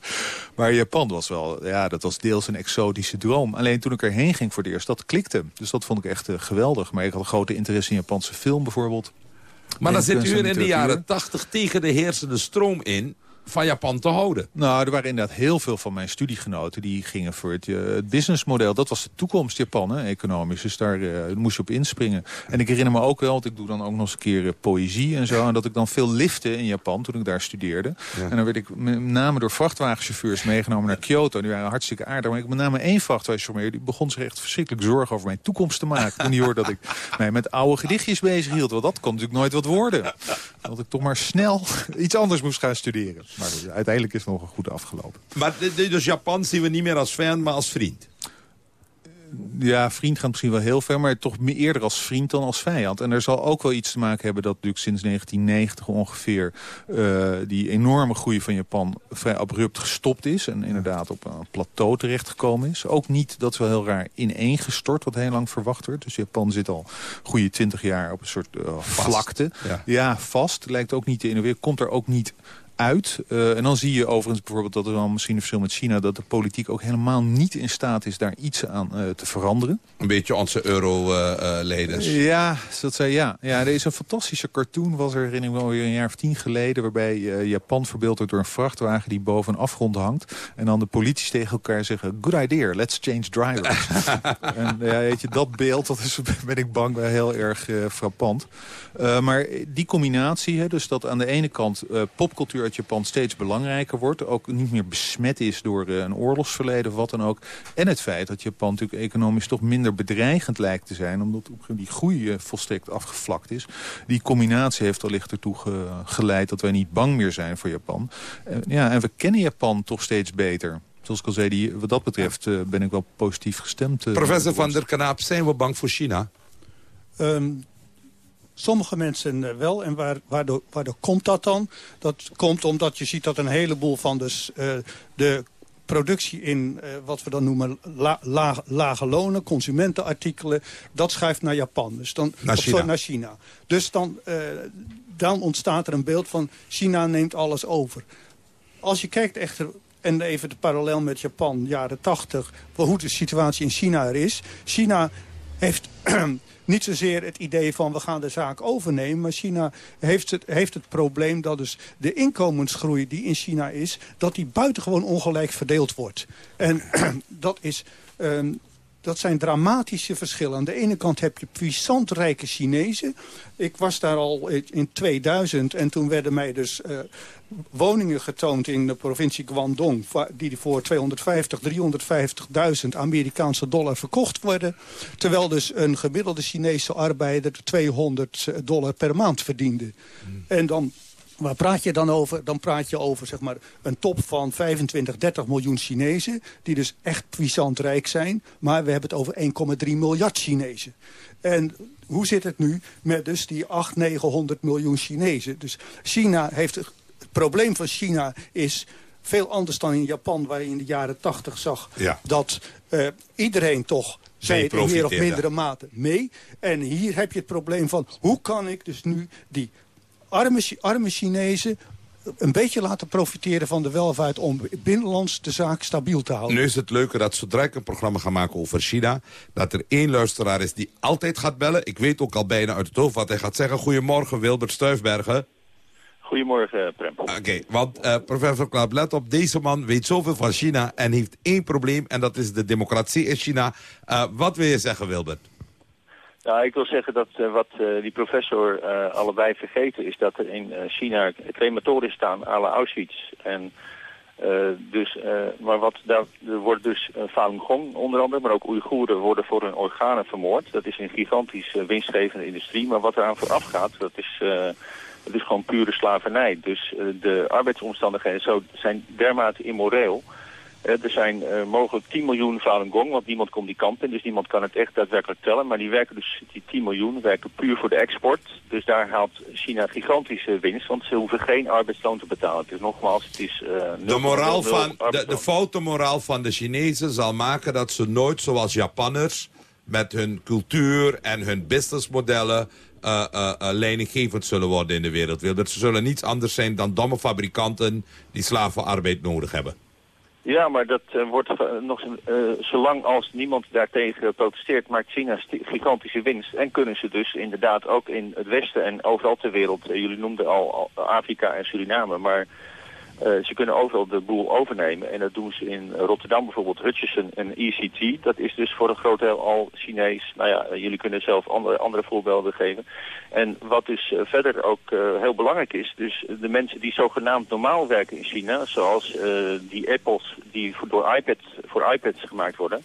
Maar Japan was wel... Ja, dat was deels een exotische droom. Alleen toen ik erheen ging voor het eerst... dat klikte. Dus dat vond ik echt uh, geweldig. Maar ik had een grote interesse in Japanse film bijvoorbeeld. Maar dan zit u in de jaren tachtig tegen de heersende stroom in van Japan te houden. Nou, er waren inderdaad heel veel van mijn studiegenoten... die gingen voor het, uh, het businessmodel. Dat was de toekomst Japan, hè, economisch. Dus daar uh, moest je op inspringen. En ik herinner me ook wel, want ik doe dan ook nog eens een keer uh, poëzie en zo... en dat ik dan veel lifte in Japan toen ik daar studeerde. Ja. En dan werd ik met name door vrachtwagenchauffeurs meegenomen naar Kyoto. Die waren hartstikke aardig. Maar ik met name één vrachtwagenchauffeur... die begon zich echt verschrikkelijk zorgen over mijn toekomst te maken. Toen die hoorde dat ik mij met oude gedichtjes bezig hield. Want dat kon natuurlijk nooit wat worden. Dat ik toch maar snel iets anders moest gaan studeren. Maar uiteindelijk is het nog goed afgelopen. Maar dus Japan zien we niet meer als fan, maar als vriend? Ja, vriend gaat misschien wel heel ver, maar toch eerder als vriend dan als vijand. En er zal ook wel iets te maken hebben dat natuurlijk sinds 1990 ongeveer... Uh, die enorme groei van Japan vrij abrupt gestopt is. En inderdaad op een plateau terechtgekomen is. Ook niet, dat is wel heel raar, ineengestort, wat heel lang verwacht werd. Dus Japan zit al goede twintig jaar op een soort uh, vlakte. Ja. ja, vast. Lijkt ook niet te innoveren. Komt er ook niet uit. Uh, en dan zie je overigens bijvoorbeeld, dat er dan misschien een verschil met China... dat de politiek ook helemaal niet in staat is daar iets aan uh, te veranderen. Een beetje onze euro-leders. Uh, ja, dat zei ja. Ja, er is een fantastische cartoon, was er alweer een jaar of tien geleden... waarbij Japan verbeeld wordt door een vrachtwagen die boven een afgrond hangt. En dan de politici tegen elkaar zeggen... good idea, let's change drivers. en ja, weet je, dat beeld, dat is, ben ik bang, wel heel erg frappant. maar die combinatie, hè, dus dat aan de ene kant popcultuur uit Japan steeds belangrijker wordt. Ook niet meer besmet is door uh, een oorlogsverleden of wat dan ook. En het feit dat Japan natuurlijk economisch toch minder bedreigend lijkt te zijn. Omdat die groei uh, volstrekt afgevlakt is. Die combinatie heeft wellicht ertoe ge geleid dat wij niet bang meer zijn voor Japan. Uh, ja, en we kennen Japan toch steeds beter. Zoals ik al zei, die, wat dat betreft uh, ben ik wel positief gestemd. Uh, Professor van der Kanaap, zijn we bang voor China? Um, Sommige mensen wel. En waar, waardoor, waardoor komt dat dan? Dat komt omdat je ziet dat een heleboel van dus, uh, de productie in uh, wat we dan noemen la, la, lage lonen, consumentenartikelen, dat schuift naar Japan. Dus dan, naar, China. Naar China. Dus dan, uh, dan ontstaat er een beeld van China neemt alles over. Als je kijkt echter, en even de parallel met Japan, jaren 80, hoe de situatie in China er is. China heeft niet zozeer het idee van we gaan de zaak overnemen. Maar China heeft het, heeft het probleem dat dus de inkomensgroei die in China is... dat die buitengewoon ongelijk verdeeld wordt. En dat is... Um, dat zijn dramatische verschillen. Aan de ene kant heb je puissant rijke Chinezen. Ik was daar al in 2000 en toen werden mij dus uh, woningen getoond in de provincie Guangdong... die voor 250, 350.000 Amerikaanse dollar verkocht worden. Terwijl dus een gemiddelde Chinese arbeider 200 dollar per maand verdiende. Hmm. En dan... Waar praat je dan over? Dan praat je over zeg maar, een top van 25, 30 miljoen Chinezen... die dus echt puissant rijk zijn. Maar we hebben het over 1,3 miljard Chinezen. En hoe zit het nu met dus die 8, 900 miljoen Chinezen? Dus China heeft... Het probleem van China is veel anders dan in Japan... waar je in de jaren 80 zag ja. dat uh, iedereen toch zij het in meer of mindere mate mee. En hier heb je het probleem van... hoe kan ik dus nu die arme, arme Chinezen een beetje laten profiteren van de welvaart... om binnenlands de zaak stabiel te houden. Nu is het leuke dat zodra ik een programma ga maken over China... dat er één luisteraar is die altijd gaat bellen. Ik weet ook al bijna uit het hoofd wat hij gaat zeggen. Goedemorgen, Wilbert Stuifbergen. Goedemorgen, Prem. Oké, okay, want uh, professor Klaap, let op. Deze man weet zoveel van China en heeft één probleem... en dat is de democratie in China. Uh, wat wil je zeggen, Wilbert? Nou, ik wil zeggen dat uh, wat uh, die professor uh, allebei vergeten is dat er in China crematoria staan à la Auschwitz. En dus, maar wat daar, er wordt dus Falun Gong onder andere, maar ook Oeigoeren worden voor hun organen vermoord. Dat is een gigantisch winstgevende industrie. Maar wat eraan vooraf gaat, dat is, dat is gewoon pure slavernij. Dus de arbeidsomstandigheden zo zijn dermate immoreel er zijn uh, mogelijk 10 miljoen Falun Gong, want niemand komt die kamp in. Dus niemand kan het echt daadwerkelijk tellen. Maar die werken dus, die 10 miljoen, werken puur voor de export. Dus daar haalt China gigantische winst, want ze hoeven geen arbeidsloon te betalen. Dus nogmaals, het is... Uh, de, moraal van, de, de foute moraal van de Chinezen zal maken dat ze nooit zoals Japanners... met hun cultuur en hun businessmodellen uh, uh, leidinggevend zullen worden in de wereld. Dat ze zullen niets anders zijn dan domme fabrikanten die slavenarbeid nodig hebben. Ja, maar dat uh, wordt nog uh, zolang als niemand daartegen protesteert, maakt China gigantische winst. En kunnen ze dus inderdaad ook in het Westen en overal ter wereld, jullie noemden al Afrika en Suriname, maar uh, ze kunnen overal de boel overnemen. En dat doen ze in Rotterdam bijvoorbeeld, Hutchison en ECT. Dat is dus voor een groot deel al Chinees. Nou ja, jullie kunnen zelf andere, andere voorbeelden geven. En wat dus uh, verder ook heel belangrijk is, dus de mensen die zogenaamd normaal werken in China, zoals die apples die voor, door iPad, voor iPads gemaakt worden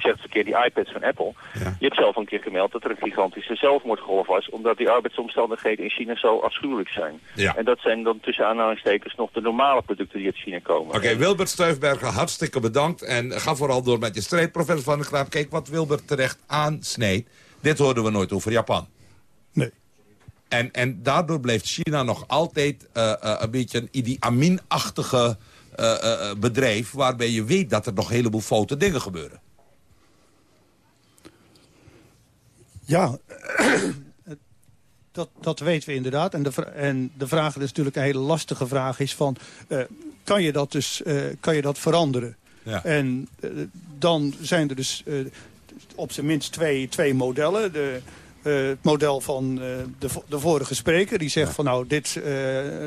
verkeerd, die iPads van Apple. Je hebt zelf een keer gemeld dat er een gigantische zelfmoordgolf was... omdat die arbeidsomstandigheden in China zo afschuwelijk zijn. Ja. En dat zijn dan tussen aanhalingstekens nog de normale producten die uit China komen. Oké, Wilbert Stuifberger, hartstikke bedankt. En ga vooral door met je strijd, professor Van der Graaf. Kijk wat Wilbert terecht aansneed. Dit hoorden we nooit over Japan. Nee. En, en daardoor blijft China nog altijd uh, uh, een beetje een Idi Amin-achtige uh, bedrijf... waarbij je weet dat er nog een heleboel foute dingen gebeuren. Ja, dat, dat weten we inderdaad. En de, en de vraag is natuurlijk een hele lastige vraag is van... Uh, kan je dat dus uh, kan je dat veranderen? Ja. En uh, dan zijn er dus op zijn minst twee, twee modellen. De, het model van de, de vorige spreker. Die zegt ja. van nou, dit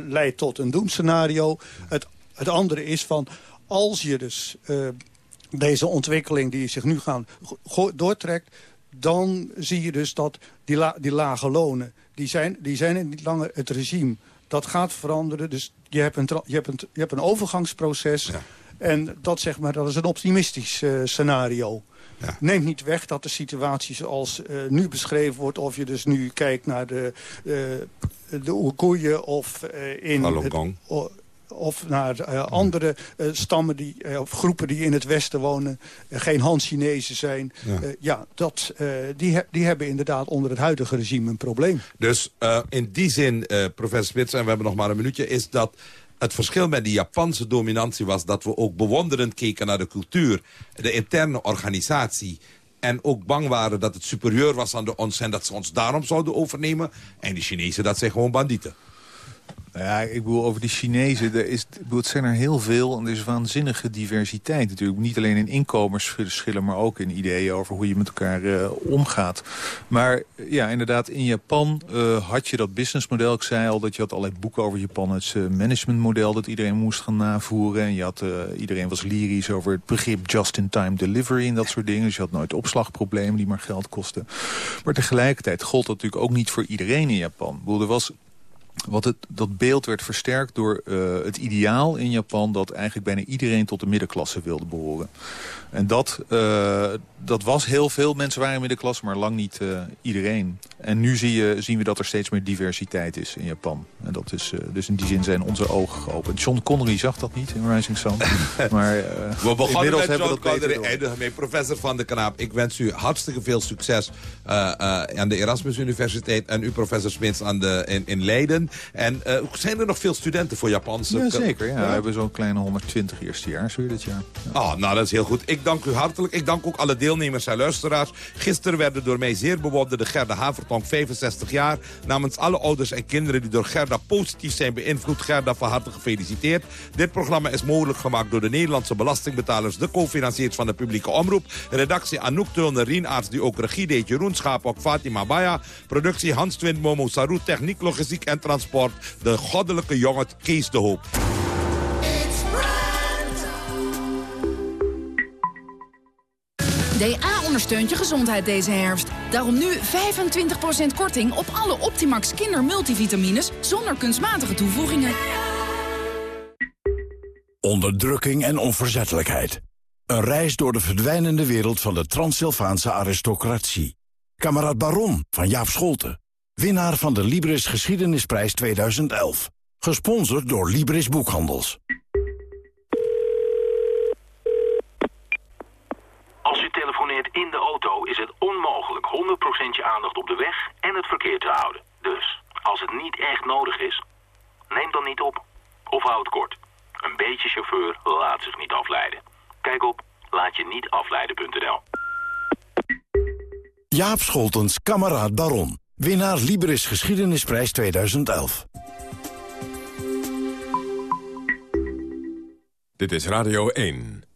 leidt tot een doemscenario. Het, het andere is van als je dus deze ontwikkeling die zich nu gaan doortrekt dan zie je dus dat die, la, die lage lonen, die zijn, die zijn niet langer het regime. Dat gaat veranderen, dus je hebt een, je hebt een, je hebt een overgangsproces. Ja. En dat, zeg maar, dat is een optimistisch uh, scenario. Ja. Neemt niet weg dat de situatie zoals uh, nu beschreven wordt... of je dus nu kijkt naar de, uh, de Oeigoeien of in... Het, of naar uh, andere uh, stammen die, uh, of groepen die in het Westen wonen, geen Han-Chinezen zijn. Ja, ja dat, die, he die hebben inderdaad onder het huidige regime een probleem. Dus in die zin, professor Spits, en we hebben nog maar een minuutje, is dat het verschil met die Japanse dominantie was dat we ook bewonderend keken naar de cultuur, de interne organisatie. En ook bang waren dat het superieur was aan de ons en dat ze ons daarom zouden overnemen. En die Chinezen, dat zijn gewoon bandieten. Nou ja, ik bedoel, over die Chinezen, er is, het zijn er heel veel. En er is waanzinnige diversiteit natuurlijk. Niet alleen in inkomensverschillen, maar ook in ideeën over hoe je met elkaar uh, omgaat. Maar ja, inderdaad, in Japan uh, had je dat businessmodel. Ik zei al dat je had allerlei boeken over Japan. Het managementmodel dat iedereen moest gaan navoeren. En je had, iedereen was lyrisch over het begrip just-in-time delivery en dat soort dingen. Dus je had nooit opslagproblemen die maar geld kosten. Maar tegelijkertijd gold dat natuurlijk ook niet voor iedereen in Japan. Ik bedoel, er was wat het, dat beeld werd versterkt door uh, het ideaal in Japan... dat eigenlijk bijna iedereen tot de middenklasse wilde behoren. En dat, uh, dat was heel veel. Mensen waren middenklasse, maar lang niet uh, iedereen. En nu zie je, zien we dat er steeds meer diversiteit is in Japan. En dat is, dus in die zin zijn onze ogen geopend. John Connery zag dat niet in Rising Sun. maar we begonnen met John we Connery, eindigen met professor Van de Knaap. Ik wens u hartstikke veel succes aan de Erasmus Universiteit... en u professor Smits aan de, in, in Leiden. En zijn er nog veel studenten voor Japanse... Ja, zeker. Ja. ja. We hebben zo'n kleine 120 eerstejaars weer dit jaar. Ja. Oh, nou, dat is heel goed. Ik dank u hartelijk. Ik dank ook alle deelnemers en luisteraars. Gisteren werden door mij zeer bewonderde Gerda Havertong, 65 jaar. Namens alle ouders en kinderen die door Gerda positief zijn beïnvloed. Gerda van harte gefeliciteerd. Dit programma is mogelijk gemaakt door de Nederlandse belastingbetalers... de co-financiers van de publieke omroep. Redactie Anouk Tulner, Rienaerts, die ook regie deed. Jeroen Schaapok, Fatima Baya. Productie Hans Twint, Momo Saru, techniek, logistiek en transport. De goddelijke jongen Kees de Hoop. DA ondersteunt je gezondheid deze herfst. Daarom nu 25% korting op alle Optimax kindermultivitamines zonder kunstmatige toevoegingen. Onderdrukking en onverzettelijkheid. Een reis door de verdwijnende wereld van de Transsylvaanse aristocratie. Kamerad Baron van Jaap Scholten. Winnaar van de Libris Geschiedenisprijs 2011. Gesponsord door Libris Boekhandels. In de auto is het onmogelijk 100% je aandacht op de weg en het verkeer te houden. Dus, als het niet echt nodig is, neem dan niet op. Of houd het kort. Een beetje chauffeur laat zich niet afleiden. Kijk op laatje-niet-afleiden.nl. Jaap Scholtens, Kameraad Baron. Winnaar Libris Geschiedenisprijs 2011. Dit is Radio 1.